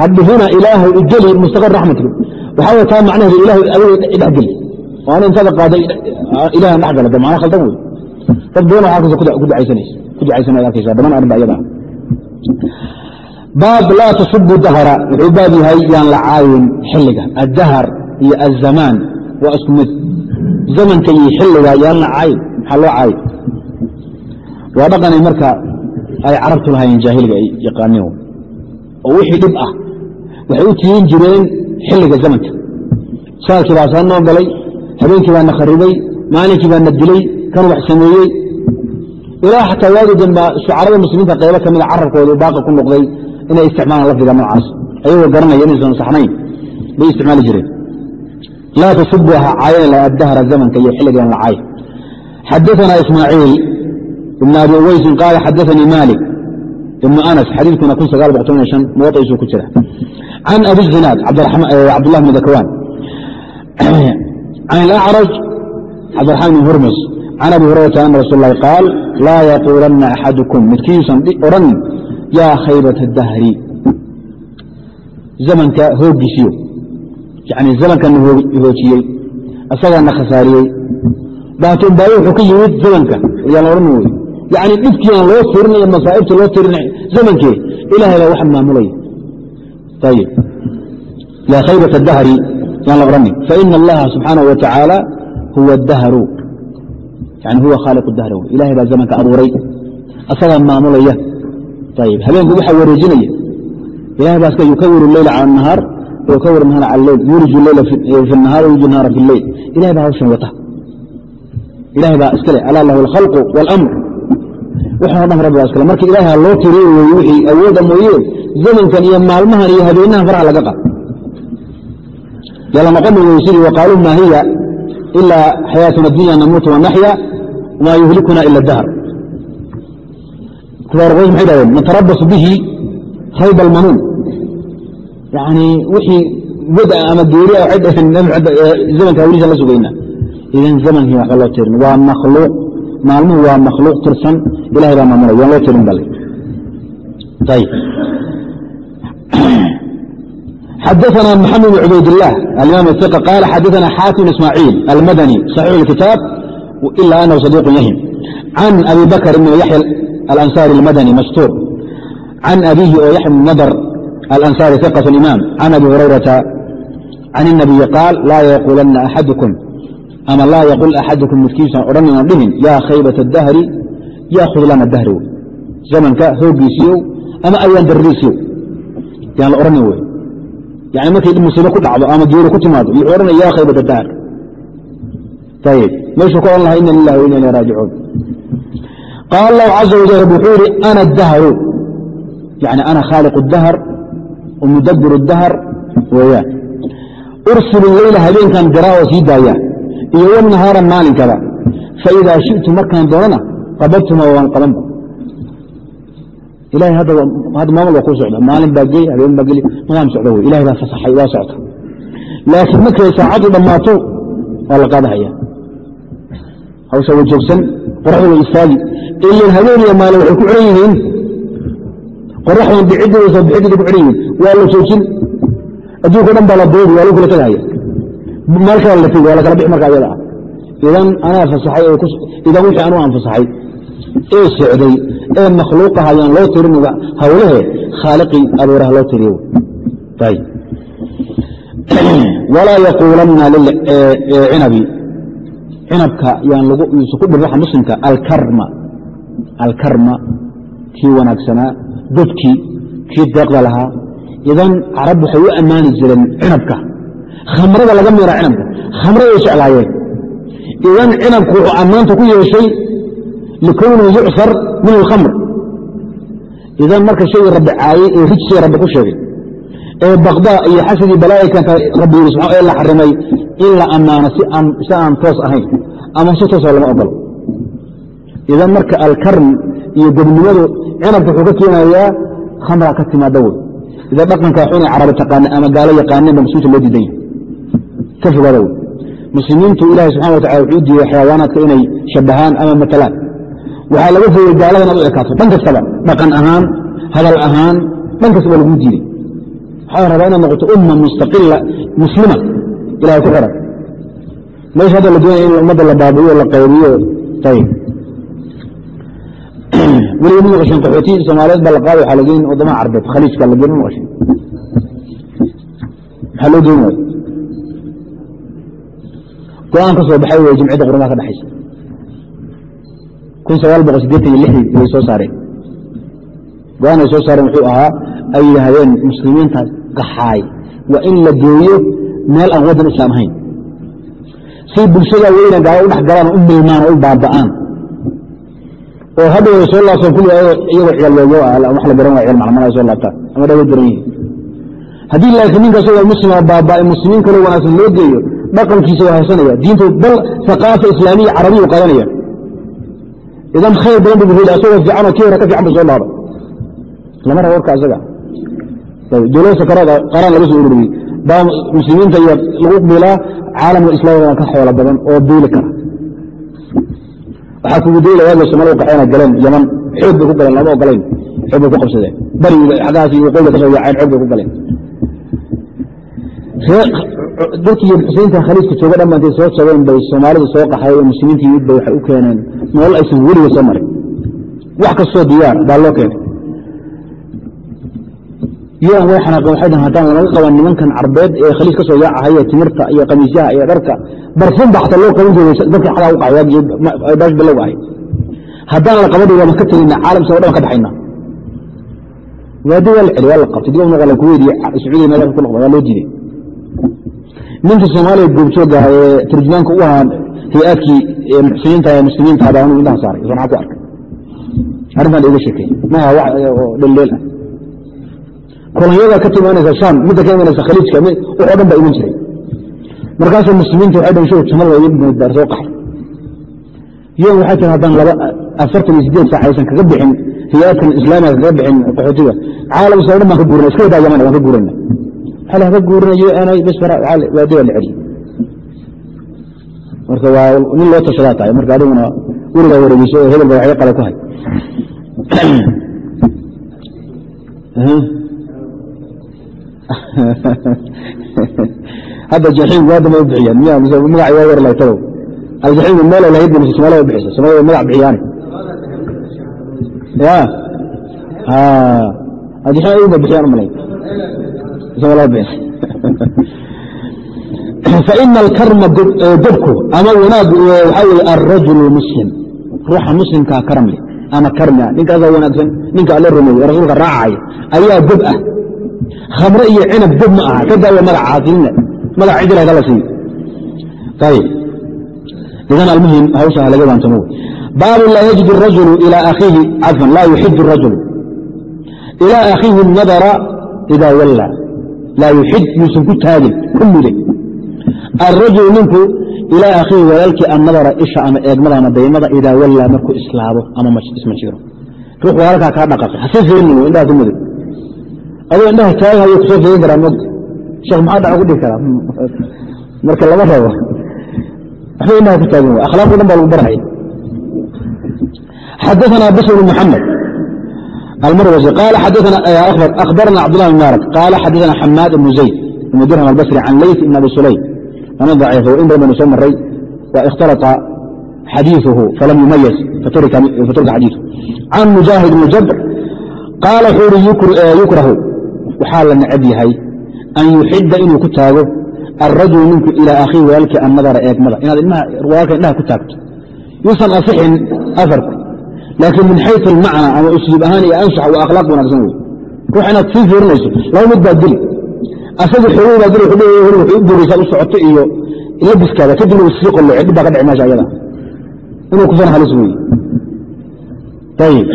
hadhihina ilaahu igeli mustaqar raxmatku waxaa way taa macnaheedu ilaahu adiga idhexgeli oo ana intaada qaaday ilahan dhex gala de macna khaldan wey dad badan oo halkaas ku ducaysanaysa ku ducaysanaya arkaysa badan arrin ba iyada baab laa tasubu dahra wuxuu baab yahay yaan la caayin xilliga addahar iyo azamaan waa isku mid. Zamanka iyo xilliga yaan la caayin maxaa loo caayin waa dhaqanay marka ay carabtu lahaayeen jaahiliga ay yaqaaneen oo wixii dhib ah waxay u tiyin jireen xilliga zamanka sannadkii baa saa noo galay habeenkii baa na kharibay maalinkii baa na dilay kan wax sameeyey. Ilaa xataa waagi danba shucarada muslimiinta qaybo ka mida carabkooda baaqa ku noqday inay isticmaalaan lafdiga noocaas ayagoo garanaya inaysan saxnayn. Bay isticmaali jireen. Laa tasubu ha caayeen addahra zamanka iyo xilligan la caay ismaaciil ibn abi uweysin qaala xadaثanii malik ibn anas shan muwaطiisuu ku jira can abi zinaad cabdullah bn dakwan can alacraj cabdiraxmaan bn hurmus can abi hurayrata ana rasul اlahi qaal laa yaquulanna axadukum midkiisan odhanin yaa khaybata dahri zamanka hoogisiyo yani zamankanna hoojiyey asagaana khasaariyey baatuunbaayo wuxuu ka yimid zamanka yaan odhan wey yani dhibkiiaan loo tirinaya masaa'ibta loo tirinay zamankee ilahay baa waxan maamulaya ayib yaa khaybata dahri yaan la odhanin faina allaha subxaanahu wa huwa dahru yani huwa khaaliq dahri wey ilahay baa zamanka abuuray asagaa maamulaya ayib habeenku waxaa wareejinaya ilahay baa iska yukawiru leyla cala nahaar wayukawir nahaar cala leyl yuliju leyla fi nahaar yuliju nahaara fi leyl ilahay baa hawshan wata ilahay baa iskale alaa lahu alkhalqu waalamr waxaan o dhan rabbi baa iskale marka ilahay loo tiriy wey wixii awooda mooye zamankan iyo maalmahan iyo habeenahan faraha laga qad yala noqoni wey sidii waqaaluu maa hiya ilaa xayaatuna dunya namuutu wanaxya wamaa yuhlikuna ila dahr kufaar quraysh maxay dhahdeen natarabasu bihi rayb almanuun. Yani wixii wada ama geeri waxay dhaheen zamanka hawlihiisa la sugayna idan zamankii waxba loo tirin waa makhluuq maalmuhu waa makhluuq tirsan ilahay baa maamulay waan loo tirin bale ayib xadaثna mxamed بn cubaydالlah alimam الثiq qaala xadaثna xaakim ismaaciil almadani صaxiix اkitaab ila anahu صadiiq yahim can abi bakr ibn yaxya alansaari اlmadani mastuur can abihi oo yaxya bn nadr alansaari iqaة اimam can abi hurayrata can الnabiyi qaal laa yaquulanna axadukum ama laa yaqul axadakum midkiisan odhanaynan dhihin yaa khaybata dahri yaa khudlana dahri zamanka hooggiisiiyow ama ayaan darriisiiyow yaan la odhanin wey yani markay musiibo ku dhacdo ama geero ku timaado wuxuu odhanaya yaa khaybata dahr. Ayib meeshuu ka odhan lahaa ina lilahi wa ina raajicuun. Qaala allahu caza wajal wuxuu yidhi ana dahru. Yani ana khaaliqu dahr wa mudabiru dahr weeyaan. Ursilu leyla habeenkan diraa sii daaya iyo wnahaara maalinkaba. Faidaa shitu markaan doonana qabadtuma waan qabanba ilahay hadda maamul waa kuu socda. Maalin baa gey habeen baa geli nidaam socda wey ilahay baa fasaxay waa socta laakiin markay saacaddu dhammaato waa la qaadahaya. Hawsha way joogsan qoraxda way istaagi. Ilan habeen iyo maalin waxay ku xihan yihiin. Qoraxdan biciddeeda soo bixideeda ku xihan yihiin. Waa la joojin adduunka dhan baa la doodi waa lagu kala tegahaya meel kala la tegi waa la kala bixi marka ayada ah. Idan anaa fasaxay idan wixii anuu aan fasaxay ee socday ee makhluuqaha ayaan loo tirin hawlehe khaaliqii abuuraha loo tiriyo. Walaa yaquulanna cinabi. Cinabka yaan su ku dhirraxa muslimka alkarma. Alkarma kii wanaagsanaa godkii kii deeqda lahaa. Idan carab waxay u ammaani jireen cinabka khamrada laga miira cinabka khamraday jeclaayeen. Idan cinabku wuxuu ammaanta ku yeeshay likownihi yucsar min alkhamr. Idan marka shaygii rabbi caayey ee rijsiga rabbi ku sheegay ee bakda iyo xasidii balaaya keenta rabbi yiri subaa ee la xarimay in la ammaano si aan toos ahayn ama si toosoo lama ogolo idan marka alkarm iyo gobnimadu cinabka wuxuu ka keenayaa khamra ka timaada wey idan dhaqanka inay carabi taqaana ama gaalo yaqaaneen ba loo diidan yahay ka fogaada wey muslimiintu ilahi subxana watacala wuxuu diiday xayawaanaadka inay shabahaan ama matalaan. Waxaa laga foogay gaalada inaad u ekaato dhan kastaba dhaqan ahaan hadal ahaan dhan kastaba laguu diiday. Waxaa rabaa inaad noqoto umma mustaqila muslima. Ilahay ku xiran meesha hadda la doonaya in ummadda la baabiyo la qaybiyo. Ayb weliga ma maqashin qaxooti soomaaliyeed baa la qaada waxaa lageyn wadamaha carbeed khaliijka la ma maqashin maxaa loo waayo go'aan ka soo baxay wey jimciyadda qurumaha ka dhexaysa way soo saareen. Go'aan ay soo saareen wuxuu ahaa ay yidhaahdeen muslimiinta gaxaay waa in la geeyo meel aan waddan islaam ahayn. Say bulshada weyna gaalo u dhex u milmaan oo u baaba'aan. Oo hadhow ay soo laabtaan kulli iyagoo ciyaal loogo wax la garan waa ciyaal maclamana ay soo laabtaan. Ama dhawa daran yihiin. Haddii laakiin ninkaas waa muslima baaba'ay muslimiin kaloo wanaagsan loo geeyo dhaqankiisa waa haysanaya. Diintu bal aqaafa islaamiya carabiya u qaadanaya idan khayr badan bu buheli asagoo fiican oo kii ka fiican bu soo laaba lama rabo warka asaga. Dowlada sakarada qaraan laga soo ururiyey baa muslimiinta iyo lagu bilaa caalamka islaamigana ka xoolo badan oo duuli kara. Waxaa kugu dayla waagii soomaalida qaxeena galeen yaman. Xoog bay ku galeen lama ogolayn. Xoog bay ku qabsadeen. Bariga xaggaas iyo waqooyiga ka soo xoog bay ku galeen dadkii xuseynta khaliijka jooga intay soo jabeen bay soomaalidu soo qaxay oo muslimiinta yimid bay waxay u keeneen nolol aysan weliga soo marin. Wax kastoo diyaar baa loo keenay. Iyadan way xanaaqeen waxay dhahan haddaan laga qaban nimankan carbeed ee khaliij ka soo yaacahaya timirta iyo kamiisyaha iyo dharka. Barfun ba loo qaban jiray dadka xagaa u qaxay baash bilowga ahay haddaan la qaban waa ka tegina caalamka o dhan ka baxayna. Waadi waa la celi waa la qabtay dib noqolan kuweyd iyo sacuudiya meelaha ku noqda waa loo diiday ninka soomaaliya goobjooga ee turjumaanka u ahaa hay'aadkii muxsiniinta ee muslimiinta baa indhaha saaray. Waxaa ku arkay. Arrintan iga sheekey maaha wax dheldheel ah. Kolonyada ka timaanaysa sham midda ka imanaysa khaliijka waxoo dhan baa iman jiray. Markaasuu muslimiinta waxay dhan show jannada soo qaxay. Iyagu waxay tiri haddaan laba afartan iyo sideed saac aysan kaga bixin hay'aadkan islaamiga kaga bixin qaxootiga caalam isla dhan baan ka guurina iska wadaa waan ka guurina waxaa laga guurinayo anay bas waadi waa la celiy marka waa nin loo tashadaa tahay marka adiguna werigaa wareegeyso oo hebel ba waxyo qale ku hay. Hadda jaxiim waa dama u bixiyaan. Miya mise magac waa war laytadow aljaxiim meel lahayd mise soomaalida bixisa. Soomaalida magac bixiyaane ya aljaxiim ayuma bixiyaan soomaalida bixisa faina alkarma debku eh, ama wanaag eh, waxaa alrajul muslim. Ruuxa muslimkaa karmle ama karmia ninkaasa wanaagsan ninka allo rumeeye rasuulka raacaya ayaa deb ah. Khamre iyo cinab deb ma aha ka daawa magacaasilina magac cidila kala siiyo. Ayb idan almuhim hawsha laga waantamo baabu laa yajid rajulu ilaa akhiihi cafan laa yuxid rajulu ilaa akhiihi nadara idaa wallaa laa yuxid yuusan ku taagin ku mude arajulu ninku ilaa akhiihi walaalkii annadara isha ama eegmada ama daymada idaa wallaa markuu islaabo ama ismajiro ruux walaalkaa kaa dhaqaqay hasii fiirin indhaha ku mude aduu indhaha taagahayo ku soo fiirin karaa mog sheekh maxaa dhaco ku dhihi karaa? Marka lama rabo waxbay indhaha ku taagin way akhlaaqu dhan baa lagu barhaya xadaanaa bisr bn muxamed محamed almarwزي qala akhbarna cabdالlah بn mubaarak qala xadaثna xamaad بn zayd بn dirham albصri can layt بn abi sulaym ana ضaciif in badan baynu soo maray wa اkhtalطa xadiiثuhu falam yumayز faturika xadiiثu can mujaahid بn jabr qaala wuxuu uri yukrahu waxaa la necab yahay an yuxida inuu ku taago alrajulu ninku ilى akhiihi walaalkii annadara eegmada inaad walaalka indhaha ku taagto yuusan asixin afarku laakiin min xayu almacna ama usluub ahaan iyo anshax waa akhlaaq wanaagsan wey ruux inaad sii fiirinayso laba mid baa dili asaga xoogay baa dili wuxuu u guraysaa u socoto iyo labiskaada kadibna uu sii qolloce dhib baa ka dhici meesha ayada inuu kufana halis weeye ayib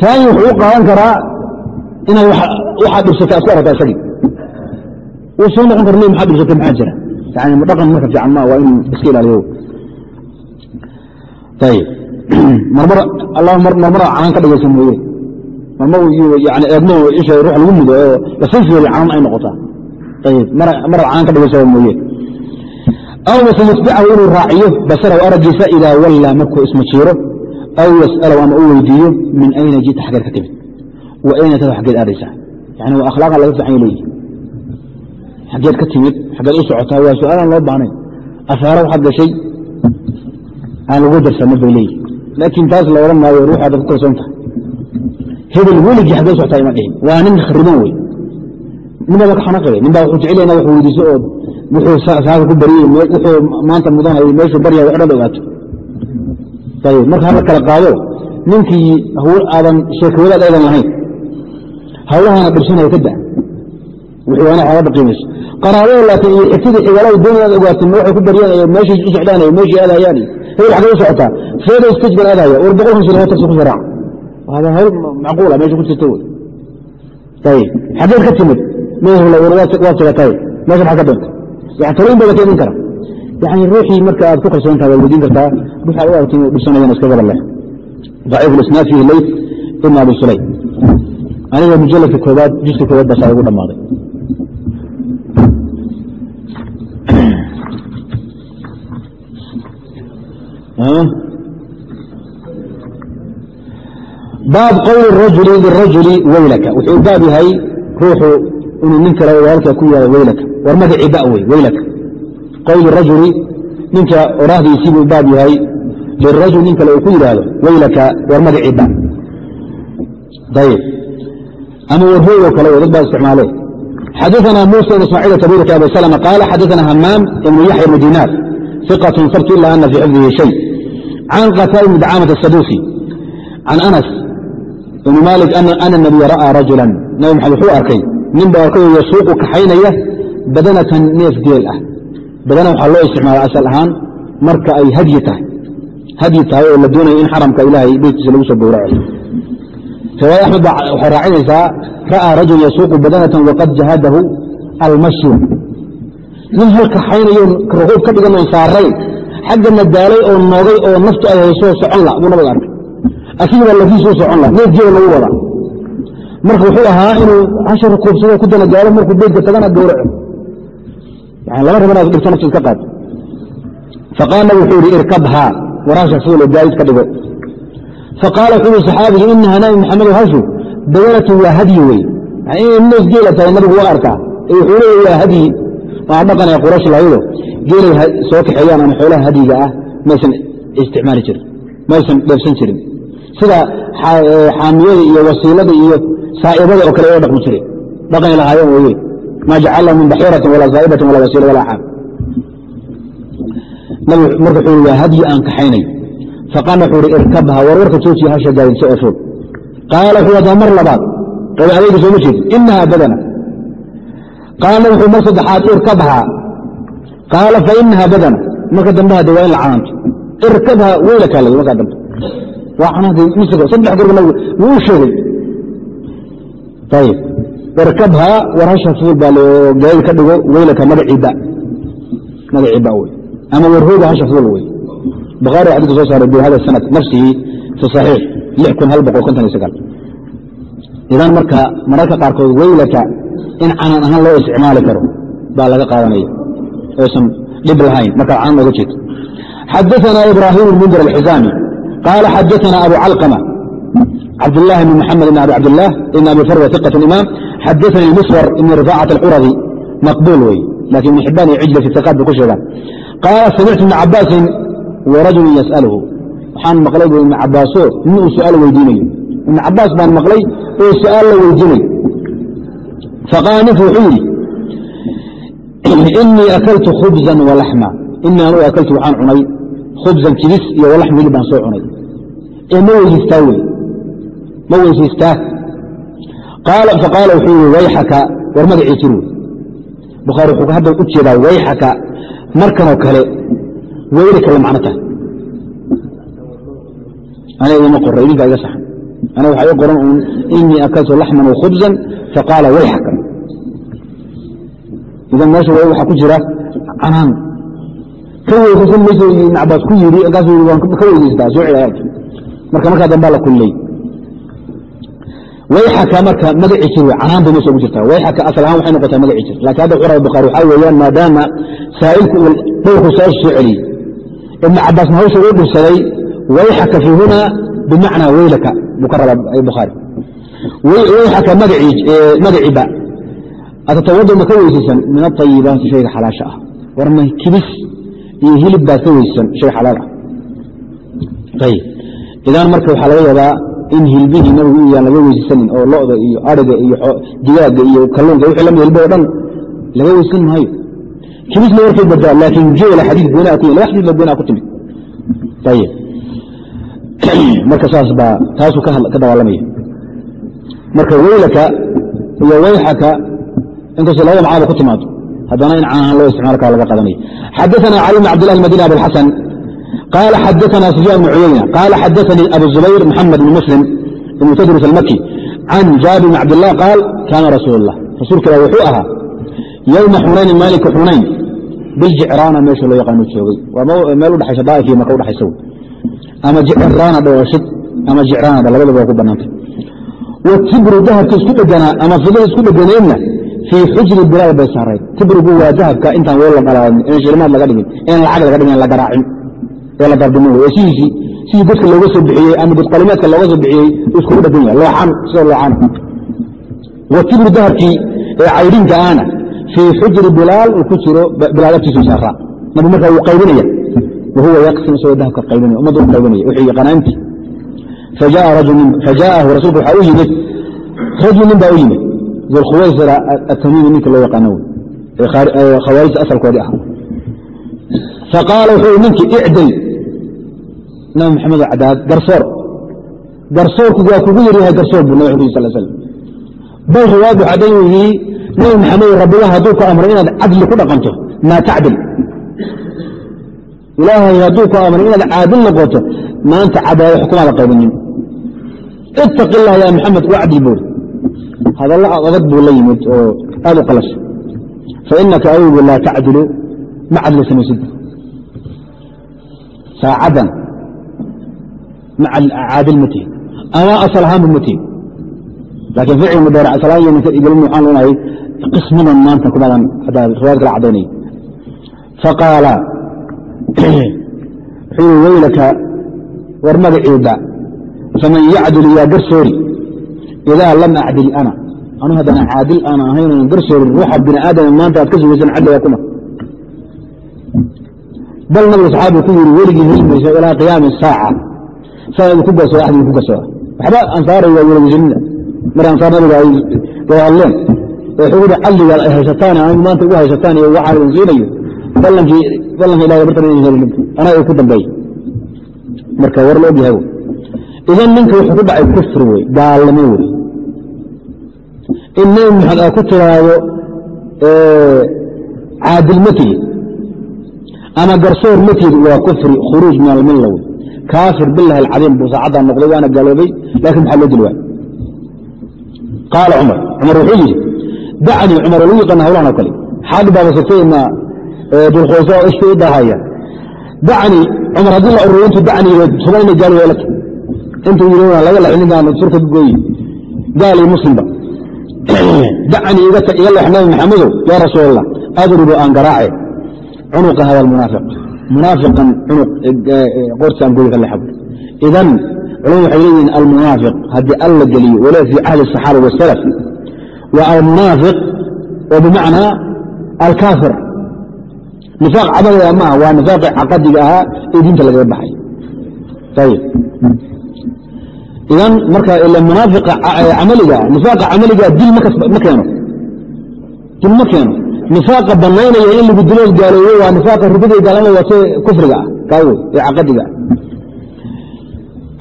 saani wuxuu u qaadan karaa inaad waxaad dhibsatay aad ku aragtaa isagii wuu soo noqon kara maxaad dhibsatay maxaa jira yani dhaqan marka fiican ma waa inuu iska ilaaliyo ayib marmar canaan ka dhigaysa mooye. Marmar eegmo isha ruux lagu mudo oo fiiriyo canaan ay noqotaa. Ayib maraad canaan ka dhigaysa mooye. Aw mase yutbicahu inuu raaciyo basarahu araggiisa idaa wallaa markuu ismajiiro aw yas'alahu ama u weydiiyo min ayna jita xaggeed ka timid. Wa ayna tada xaggeed aadaysaa yani waa akhlaaqan laga fiican leeyihi xaggeed ka timid xaggeed u socotaa waa su'aalaan loo baahnayn. Afaaro waxaad gashay aan lagu darsanin bay leeyihi laakiin taas la odhan maayo ruuxaad ku kalsoon tahay hebel weligii xaggee socotaa ima dhihin waa nin khariban wey ninbaa ka xanaqaya nin baa wuxuu jecel yahay wax weydiiso oo wuxuu saaka ku baryey wuxuu maanta mudanayay meeshuu baryay wax dhan ogaato ayib marka hala kala qaado ninkii aadan sheekawadaad aydan lahayn hawlahana dhibsanaya ka da wuxuu ana xooga qiimayso qaraabada laakiin iyo xigtidii xigaalada doonayaan ogaatin waxay ku baryaan meeshay u socdaan meeshay aadayaan iyo xaggee u socotaa feeda stage baan aadaya war boqol hamsin laba taksi ku sharaac hada hawl macquula meesha ku jirta wey ayib xaggeed ka timid mehla waa sigatay meesha maxaa ka doonta yani talooyin baa iman kara yani ruuxii marka aad ku kalsoon tahay waad weydiin kartaa ruuxaad u aragtin inuu dhibsanayan iska gaba leh daciif lisnaad fihi leyt ibn abi sulaym aniga mujaladka koobaad juska koobaad baa saa igu dhammaaday baab qowli rajuli lirajuli weylaka wuxuu baab yahay ruuxu inuu nin kale walaalka ku yeeha weylaka war magacii da wey weylaka qowli rajuli ninka odhaahdiisii baab yahay. Lirajul nin kale uu ku yidhaahdo weylaka war magacii da ayb ama warhooyoo kale dad baa isticmaale. Xadaana muusa ibn ismaaciil kabiirka abi salama qaala xadaana hamaam ibnu yaxya ibnu dinaar iqatun sarkii la ana fii xifdihi shay can qataada bn dacaamata asaduusi can anas ibni maalik ana nabiya ra'aa rajulan nabi maxamed wuxuu arkay nin baa arkayoo yasuuqu kaxaynaya badanatan neef geel ah badana waxaa loo isticmaala asal ahaan marka ay hadyi tahay hadyi tahay oo la doonaya in xaramka ilahay beytkiisa lagu soo gowraco riwaaya axmed waxay raacinaysaa ra'aa rajul yasuuqu badanatan waqad jahadahu almashyu nin hal kaxaynayo ruquub ka dhigan oon saarayn xaggana daalay oo noogay oo naftu ay hayso socon la buu nabiga arkay. Asigiiba lafiisuu socon la neef geela lagu wadaa marka wuxuu ahaa inuu cashar rukuubsado ku gaalo markuu beydka tagana gowraco yani lama raba inaad nafta iska qaad faqaala wuxuu yihi irkabhaa waraasha fuulo gaadid ka dhigo. Faqaala wuxuu yihi saxaabigii inaha nabi maxamed hashu badanatu waa hadyi wey inay neef geela tahay nabigu waa arkaa. Wuxuu leeya waa hadyi waa dhaqanaya qurash lahaydo geelay soo kaxeeyaan ama xoolaha hadyiga ah maysan isticmaali jirin maysan dheefsan jirin. Sida xaamiyada iyo wasiilada iyo saa'ibada oo kale oo dhaqmi jiray. Dhaqani lahaayeen weye maa jacalna min baxiiratin walaa saaibatin walaa wasiila walaa xaam nabig marka wuxuu waa hadyi aan kaxaynay faqaala wuxuu ihi irkabha war warka joojiya hasha gaadinsa oo foog qaala wuxuu hadaa mar labaad adayga sooma jeedin. Inaha badana qaala wuxuu mar saddexaad irkabha qaala fa inaha badana marka dambe hade waa in la canaanto irkabha weyla kaalay markaa dambe waa canaantay misiga saddex gorba wuu sheegay ayib irkabha war hasha fuul baa gaadi ka dhigo weylaka magaciiba magaciiba wey ama warhooga hasha fuul wey bukhaari xadidka soo saaray bihada sanad nafsihi fi saxiix idan marka mararka qaarkood weylaka in canan ahaan loo isticmaali karo baa laga qaadanaya. Oosan dhib lahayn markaad canan oga jeeto xadaana ibraahim mundir alxisaami qaala xadaana abu calqama cabdاlahi bn mxamed bn abi cabdlah ibn abi farwa iqat imaam xadaani miswar ibn rifaacat alxuradi maqbuul wey laakiin ibn xibaan iyo cijla fi bay ku sheegaan. Qaala samictu ibna cabaasin warajulu yas'alhu waxaan maqlay bu ibna cabaaso nin uu su'aal weydiinayo. Ibna cabaas baan maqlay oo su'aal la weydiinay faqaala ninku wuxuu yidhi inii akaltu khubzan walaxma inii anugu akaltu waxaan cunay khubzan kibis iyo walaxma hilib baan soo cunay ee ma weysiistaa wey ma weysiistaa faqaala wuxuu yihi wayxaka war magacii jir wey bukhaari wuxuu hadda u jeedaa wayxaka markanoo kale weyli kale macno tahay aniga ima qora idinkaa iga saxan aniga waxaa ii qoran uun inii akaltu laxman wakhubzan faqaala wayxaka idan meesha waxaa ku jira canaan ka weysasan mayso ibn cabaas ku yidhi markaasuu waan ka weysaystaa soo celi marka markaa dambaa la kulley wayxaka marka magaci jir canaan bay meesha ugu jirtaa wayxaka asal ahaan waxay noqotaa magaci jir laakiin hadda raba bukhaari waxaa weeyaan maadaama saa'ilku uu dhowrku soo soo celiyey ibnu cabaasna hawsha uu dhirsaday wayxaka fii huna bimacnaa weylaka magaciba atatawado ma ka weysaysan min aayibaati shayga xalaasha ah war ma kibis iyo hilib baad ka weysaysan shay xalaal ah idan marka waxaa laga yadaa in hilbihii nabigu iyaan laga weysaysanin oo loda iyo ariga iyo digaaga iyo kalluunka wixii la mid hilbo dhan laga weysan maayo kibisna warkay badaa laakiin jeela xadiid goonaa ku laba xadiid ba goonaa ku timid marka saas baa taasuu ka dagaalamaya marka weylaka iyo wayxaka inkastoo labada macnaba ku timaado haddana in caanahaan loo isticmaalkaa laga qadanaya xadaana cali bn abdillah madini abxasan qaala xadaana sufyaan bn cuyayna qaala xadaanii abu zubayr muxamed bn muslim ibn tadrus almaki can jaabir bn cabdillah qaal kaana rasuul اlah rasuulka wuxuu ahaa yowma xunayni maalinka xunayn biljicraana meesha loo yaqaano joogay. Waa meel udhaxaysa daa'if iyo maka udhaxaysa ama jicraana dhooshid ama jicraanada labadaba waa ku banaantay. Watibru dahabka isku dheganaa ama fidada isku dheganaydna fii xujri bilaal bay saarayd. Tibrigu waa dahabka intaan weel la dhalaadin in shilimaad laga dhigin in lacag laga dhigin la garaacin ee la dardimo wey sidiisii sidii godka looga soo bixiyey ama godqalimeedka looga soo bixiyey iskugu dhegan yahay. Looxan sida looxan. Watibru dahabkii ee caydhinka ahna fii xujri bilaal uu ku jiro bilaal agtiisu saaraa nabi markaa wuu qaybinaya wahuwa yaqsim isagoo dahabka qaybinaya ummaddu qaybinaya wuxuu yaqaanaantii fajaaءahu rasuulku waxaa u yimid rajul nin baa u yimid dulkhuwaysira atamiimi ninka loo yaqaano wey ee asalkoodii ah faqaala wuxuu ninkii icdil nabi maxamed cadaad garsoor garsoorku waa kugu yaryahay garsoor buu nabig uri sal slam bal riwaayad waxaa dhan yidhi nabi maxamed rabbiga hadduu ku amray inaad cadli ku dhaqanto maa tacdil ilaahay hadduu ku amray inaad caadil noqoto maanta cadaalo xukumaada qaybinin. Ittaqi illah ya maxamed wacdil buuri hadalla adag buu la yimid oo aad u qalas. Fainaka adigu laa tacdilu ma cadli samaysid. Saacaddan caadil ma tihin. Ama asal ahaanba ma tihin. Laakiin ficil mudaaric asalahaan iyo ninka igalin waxaan leenahay qismadan maanta kumadan riwaayad kala caddaynaya faqaala wuxuu weylaka war magaciida faman yacdil yaa garsoori. Idaa lam acdil ana. Anu haddana caadil aan ahaynan garsoorin ruuxa bini aadama maanta aad ka sugaysan cadliga kuma bal nabiga saxaabigu ku yidhi weligii heli mayso ilaa qiyaami saaca. Sanadu ku garsooda axdigu ku garsooda waxba ansaaray waa mar ansaar nabiga ay gawaalleen. Ee xuguda cadliga ay haysataan anigu maanta ugu haysataan iyo waxaa idin siinayo anaa ku dambeey marka war la og yahay. Idan ninka wuxuu ku dhacay kufri wey gaalnimo wey in nebi maxamed aa ku tiraahdo caadil ma tihid ama garsoor ma tihid waa kufri khuruuj min almilla wey kaafir bilahi alcadiim buu saacaddaa noqday waana gaaloobay laakiin maxaa loo dili waay qaala cumar. Cumar wuxuu yidhi dacnii cumar lagu yaqaana hawlahan oo kale. Xaadhi baaba sagtayna dulkhoosa ishta i dahaya dacnii cumar haddii la dacnii sugan inay gaal yeelata intuu yidhi laga laxi ninkaan surka gooyi. Gaal iyo muslimba. Dacnii iga leex nabi maxamedow yaa rasuul allah adribu aan garaace. Cunuqa hada almunaafiq munaafiqan cunuq qortaan gooyi ka lexa idan culamadu waxay leeyihiin almunaafiq haddii alla geliyo wala fii cahdi asaxaaba wasalaf waa almunaafiq oo bimacnaa alkaafir nifaaq camaliga maaha waa nifaaqi caqadiga ahaa ee diinta lagaga baxay idan marka ila munaafiqa camaliga nifaaqa camaliga dil ma keeno dil ma keeno nifaaqa banaynaya in lagu dilood gaaleeyo waa nifaaqa ridada gaalnimada waa see kufriga ah kaa wey ee caqadiga ah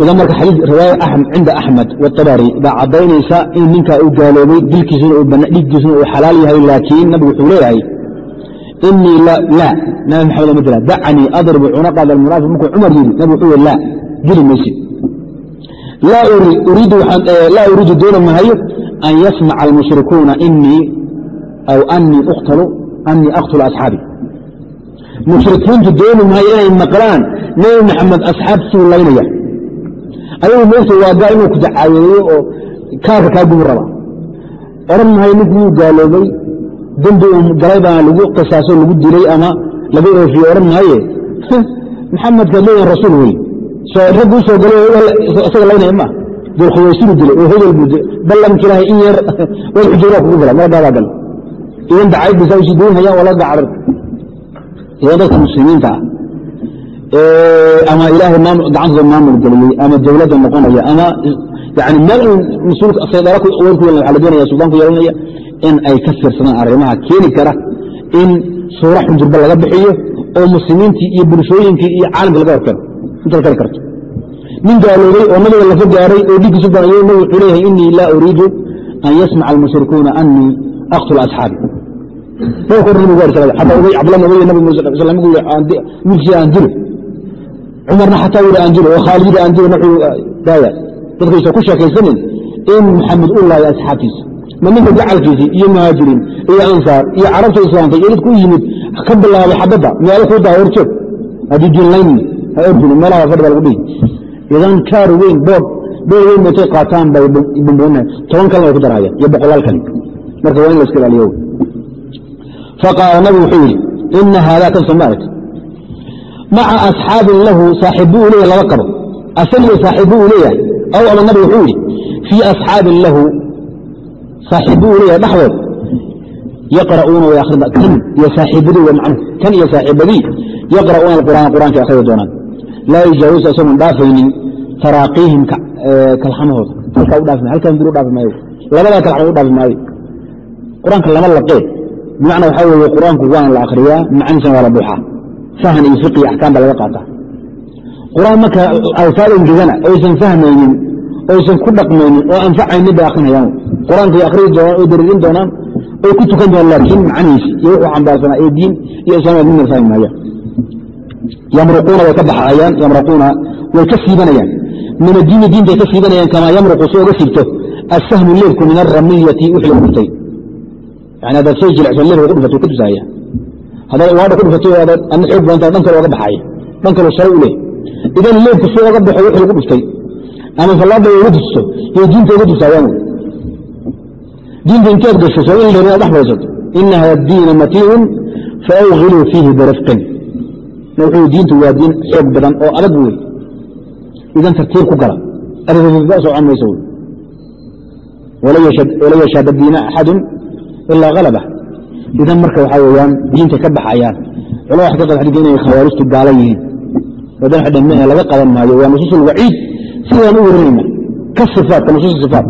idan marka xadiis riwaaya cinda axmed watabari baa caddaynaysa in ninkaa uu gaaloobay dilkiisuna dhiiggiisuna uu xalaal yahay laakiin nabigu wuxuu leeyahay inii laa nabi maxamed ma dila dacanii adribu cunaqada almunaafiq markuu cumar yidhi nabi wuxuu laa dili maysid laa uriidu doona mahayo an yasmaca almushrikuuna inii aw anii uktalu anii aqtulu asxaabi. Mushrikiintu dooni mahayo inay maqlaan nebi maxamed asxaabtiisuu laynaya. Ayagu moogta waa inuu ku oo kaarka kaa gubu rabaa odhan mahayo ninku wuu gaaloobay dembi uu galay baa lagu qisaaso lagu dilay ama laga oofiye odhan maaye? Maxamedkaad leeyahin rasuul wey raggu u soo galay isaga laynaya ma dulkhuwaysinu dilay oo hebel buu ballamka ilaahay in yar wad xujuuraa kugu gala malagaadaa gal idan dacayd bisa u sii daynhayaan waa laga gacarar dadka muslimiinta ah ama ilaahay gacantooda maamul geliyey ama dowladda noqonaya ama yani meel un mas'uulka saydara weyn ku yeelna waxa la doonaya suldaan ku yeelanaya in ay ka fiirsadaan arrimaha keeni kara in suura xunjurba laga bixiyo oo muslimiintii iyo bulshooyinkii iyo caalamka laga horkeeno inta la kari karto. Nin gaaloobay oo nabiga lafa gaaray oo dhiiggiisu banayo nabig wuxuu leeyahay inii laa uriidu an yasmaca almushrikuuna anii aqtula asxaabi. Dhowrka ku sheekaysanin in maxamed u laayo asxaabtiisa ma ninka gacalkiisii iyo muhaajiriin iyo ansaar iyo carabta islaamka iyo dadku u yimid ka bilaabay xabadda meelo kuu daa horjoog haddii ha ordini meelaha fadhi lagu dhihi idan kaar weyn bood bood weyn matay qaataan bay bumbuuna toban kalena way ku darhayaan iyo boqolaal kale. Marka waa in la iska ilaaliyo. Faqaala nabigu wuxuu yidhi ina haadaa kan soo maaragta maca asxaabin lahu saaxiibu uu leeyahay laba qabo. Asaliyo saaxiibu uu leeyahay aw ama nabigu wuxuu yidhi fii asxaabin lahu saaxiibu uu leeyahay dhexdood yaqra'uuna way akhrin kan iyo saaxiibadii waa macnuhu kan iyo saaxiibadii yaqra'uuna alqur'aan qur'aanka akhriya doonaan. Laa yujaawisu isagoon dhaafaynin taraaqiihim kalxamahooda. Halkaa u halkan bir u maayo labadaa kalxamo u maayo qur'aanka lama laqee. Bimacnaa waxaa weeye qur'aanku waana la akhriyaa macaniisana waa la buuxaa. Fahan iyo fiqi axkaam laga qaataa. Qur'aan marka alfaad engegana oysan fahmaynin oysan ku dhaqmaynin oo anfacaynin bay akrinayaan qur'aankay akhriyi doonaan oo dariirin doonaan oy ku tukan doonaan laakiin macanihiisi iyo wuxuu xambaarsanaa ee diin iyo islaamad midna fahmi maayaan. Yamruquuna way ka baxayaan yamraquuna way ka siibanayaan min addiini diintay ka siibanayaan kamaa yamruqu si oga siibto asahmu leebku min aramiyati wixii lagu dhuftay yani haddaad shay jilicsan leebka ku ka tusaaya. Haddaad waadha ku dhufatay oo adaad adna xoog badanta dhan kale oga baxaya dhan kaloo sare u leh. Idan leebku si oga baxo wixii lagu dhuftay ama fallaadha uga tusto yay diinta uga tusaayaan wey diinta inteed gasho soo in leer dhex fadhiisato ina diina matiicun faawgiluu fiihi birifqin wuxuu diintu waa diin xoog badan oo adag wey idan tartiib ku gala. Socon mayso wala yashaada diina axadun ilaa halaba idan marka waxaa weyaan diinta ka baxayaan culama waxay ka xadika inay khawaarijtu gaala yihiin. Wadan xidhan mehe laga qaban maayo waa nusuus ulwaciid sidaan u warinayna ka sifaatka nusuus sifaat.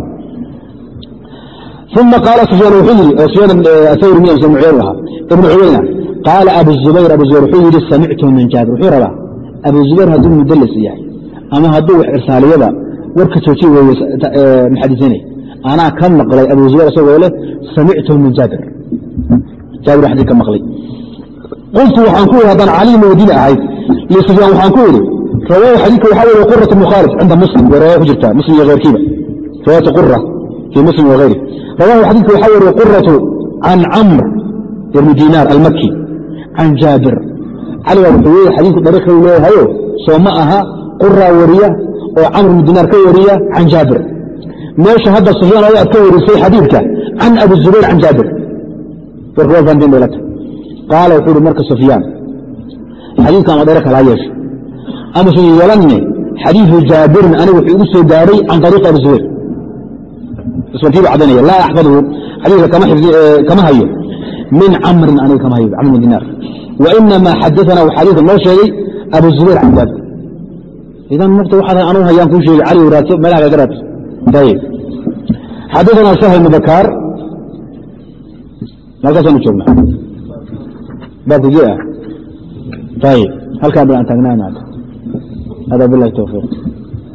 Uma qaala sufyaan wuxuu yidhi sufyaan athawri miya ibn cuyayna ahaa ibnu cuyayna qaala abu zubayr abu zubayr wuxuu yidhi samictu min jaabir. Wuxuu rabaa abu zubayr hadduu mudallis yahay ama hadduu wax irsaaliyada warka jooji weeye maxadisanay anaa ka maqlay abu zubayr isagoo leh samictu min jaabir. Jaabir xadiid ka maqlay. Qultu waxaan ku yidhi haddaan cali moodin ahayd. Lisufyaan waxaan ku yidhi rawaahu xadiidka waxaa weeye qurat ibnu khaalid cinda muslim way rawaya ku jirtaa muslim iyo keyrkiiba. Riwaayatu qura fii muslim wagayri rawaahu xadiidka waxaa weriye quratu can camr ibni dinaar almaki can jaabir. Cali baa wuxuu leeyahy xadiidku dariiqa u leeyahayo soo ma aha quraa wariya oo camr ibni dinaar ka wariya can jaabir. Meesha hadda sufyaan ado aad ka warisay xadiidka can abi zubayr can jaabir. Warka waa bay la tahay qaala wuxuu uhi marka sufyaan xadiidka ama dariiqa yeesho ama su yeelanne xadiidu jaabirin aniga wuxuu igu soo gaaray can ariiqi abi zubayr iswantiiba caddaynaya laa axfadhu xadiidka kama hayo min camrin aniga kama hayo camr bin dinaar wainama xadaana u xadiidka noo sheegay abu zubayr can idan mugta waxaad anuu hayaan kuu sheegay cali raadso meelaha kaga raadso ayib xadaana sahl ibnu bakaar halkaasaanu joognaa baabka ah ayib halkaa baan taagnaa maanta hada bilahi towfiiq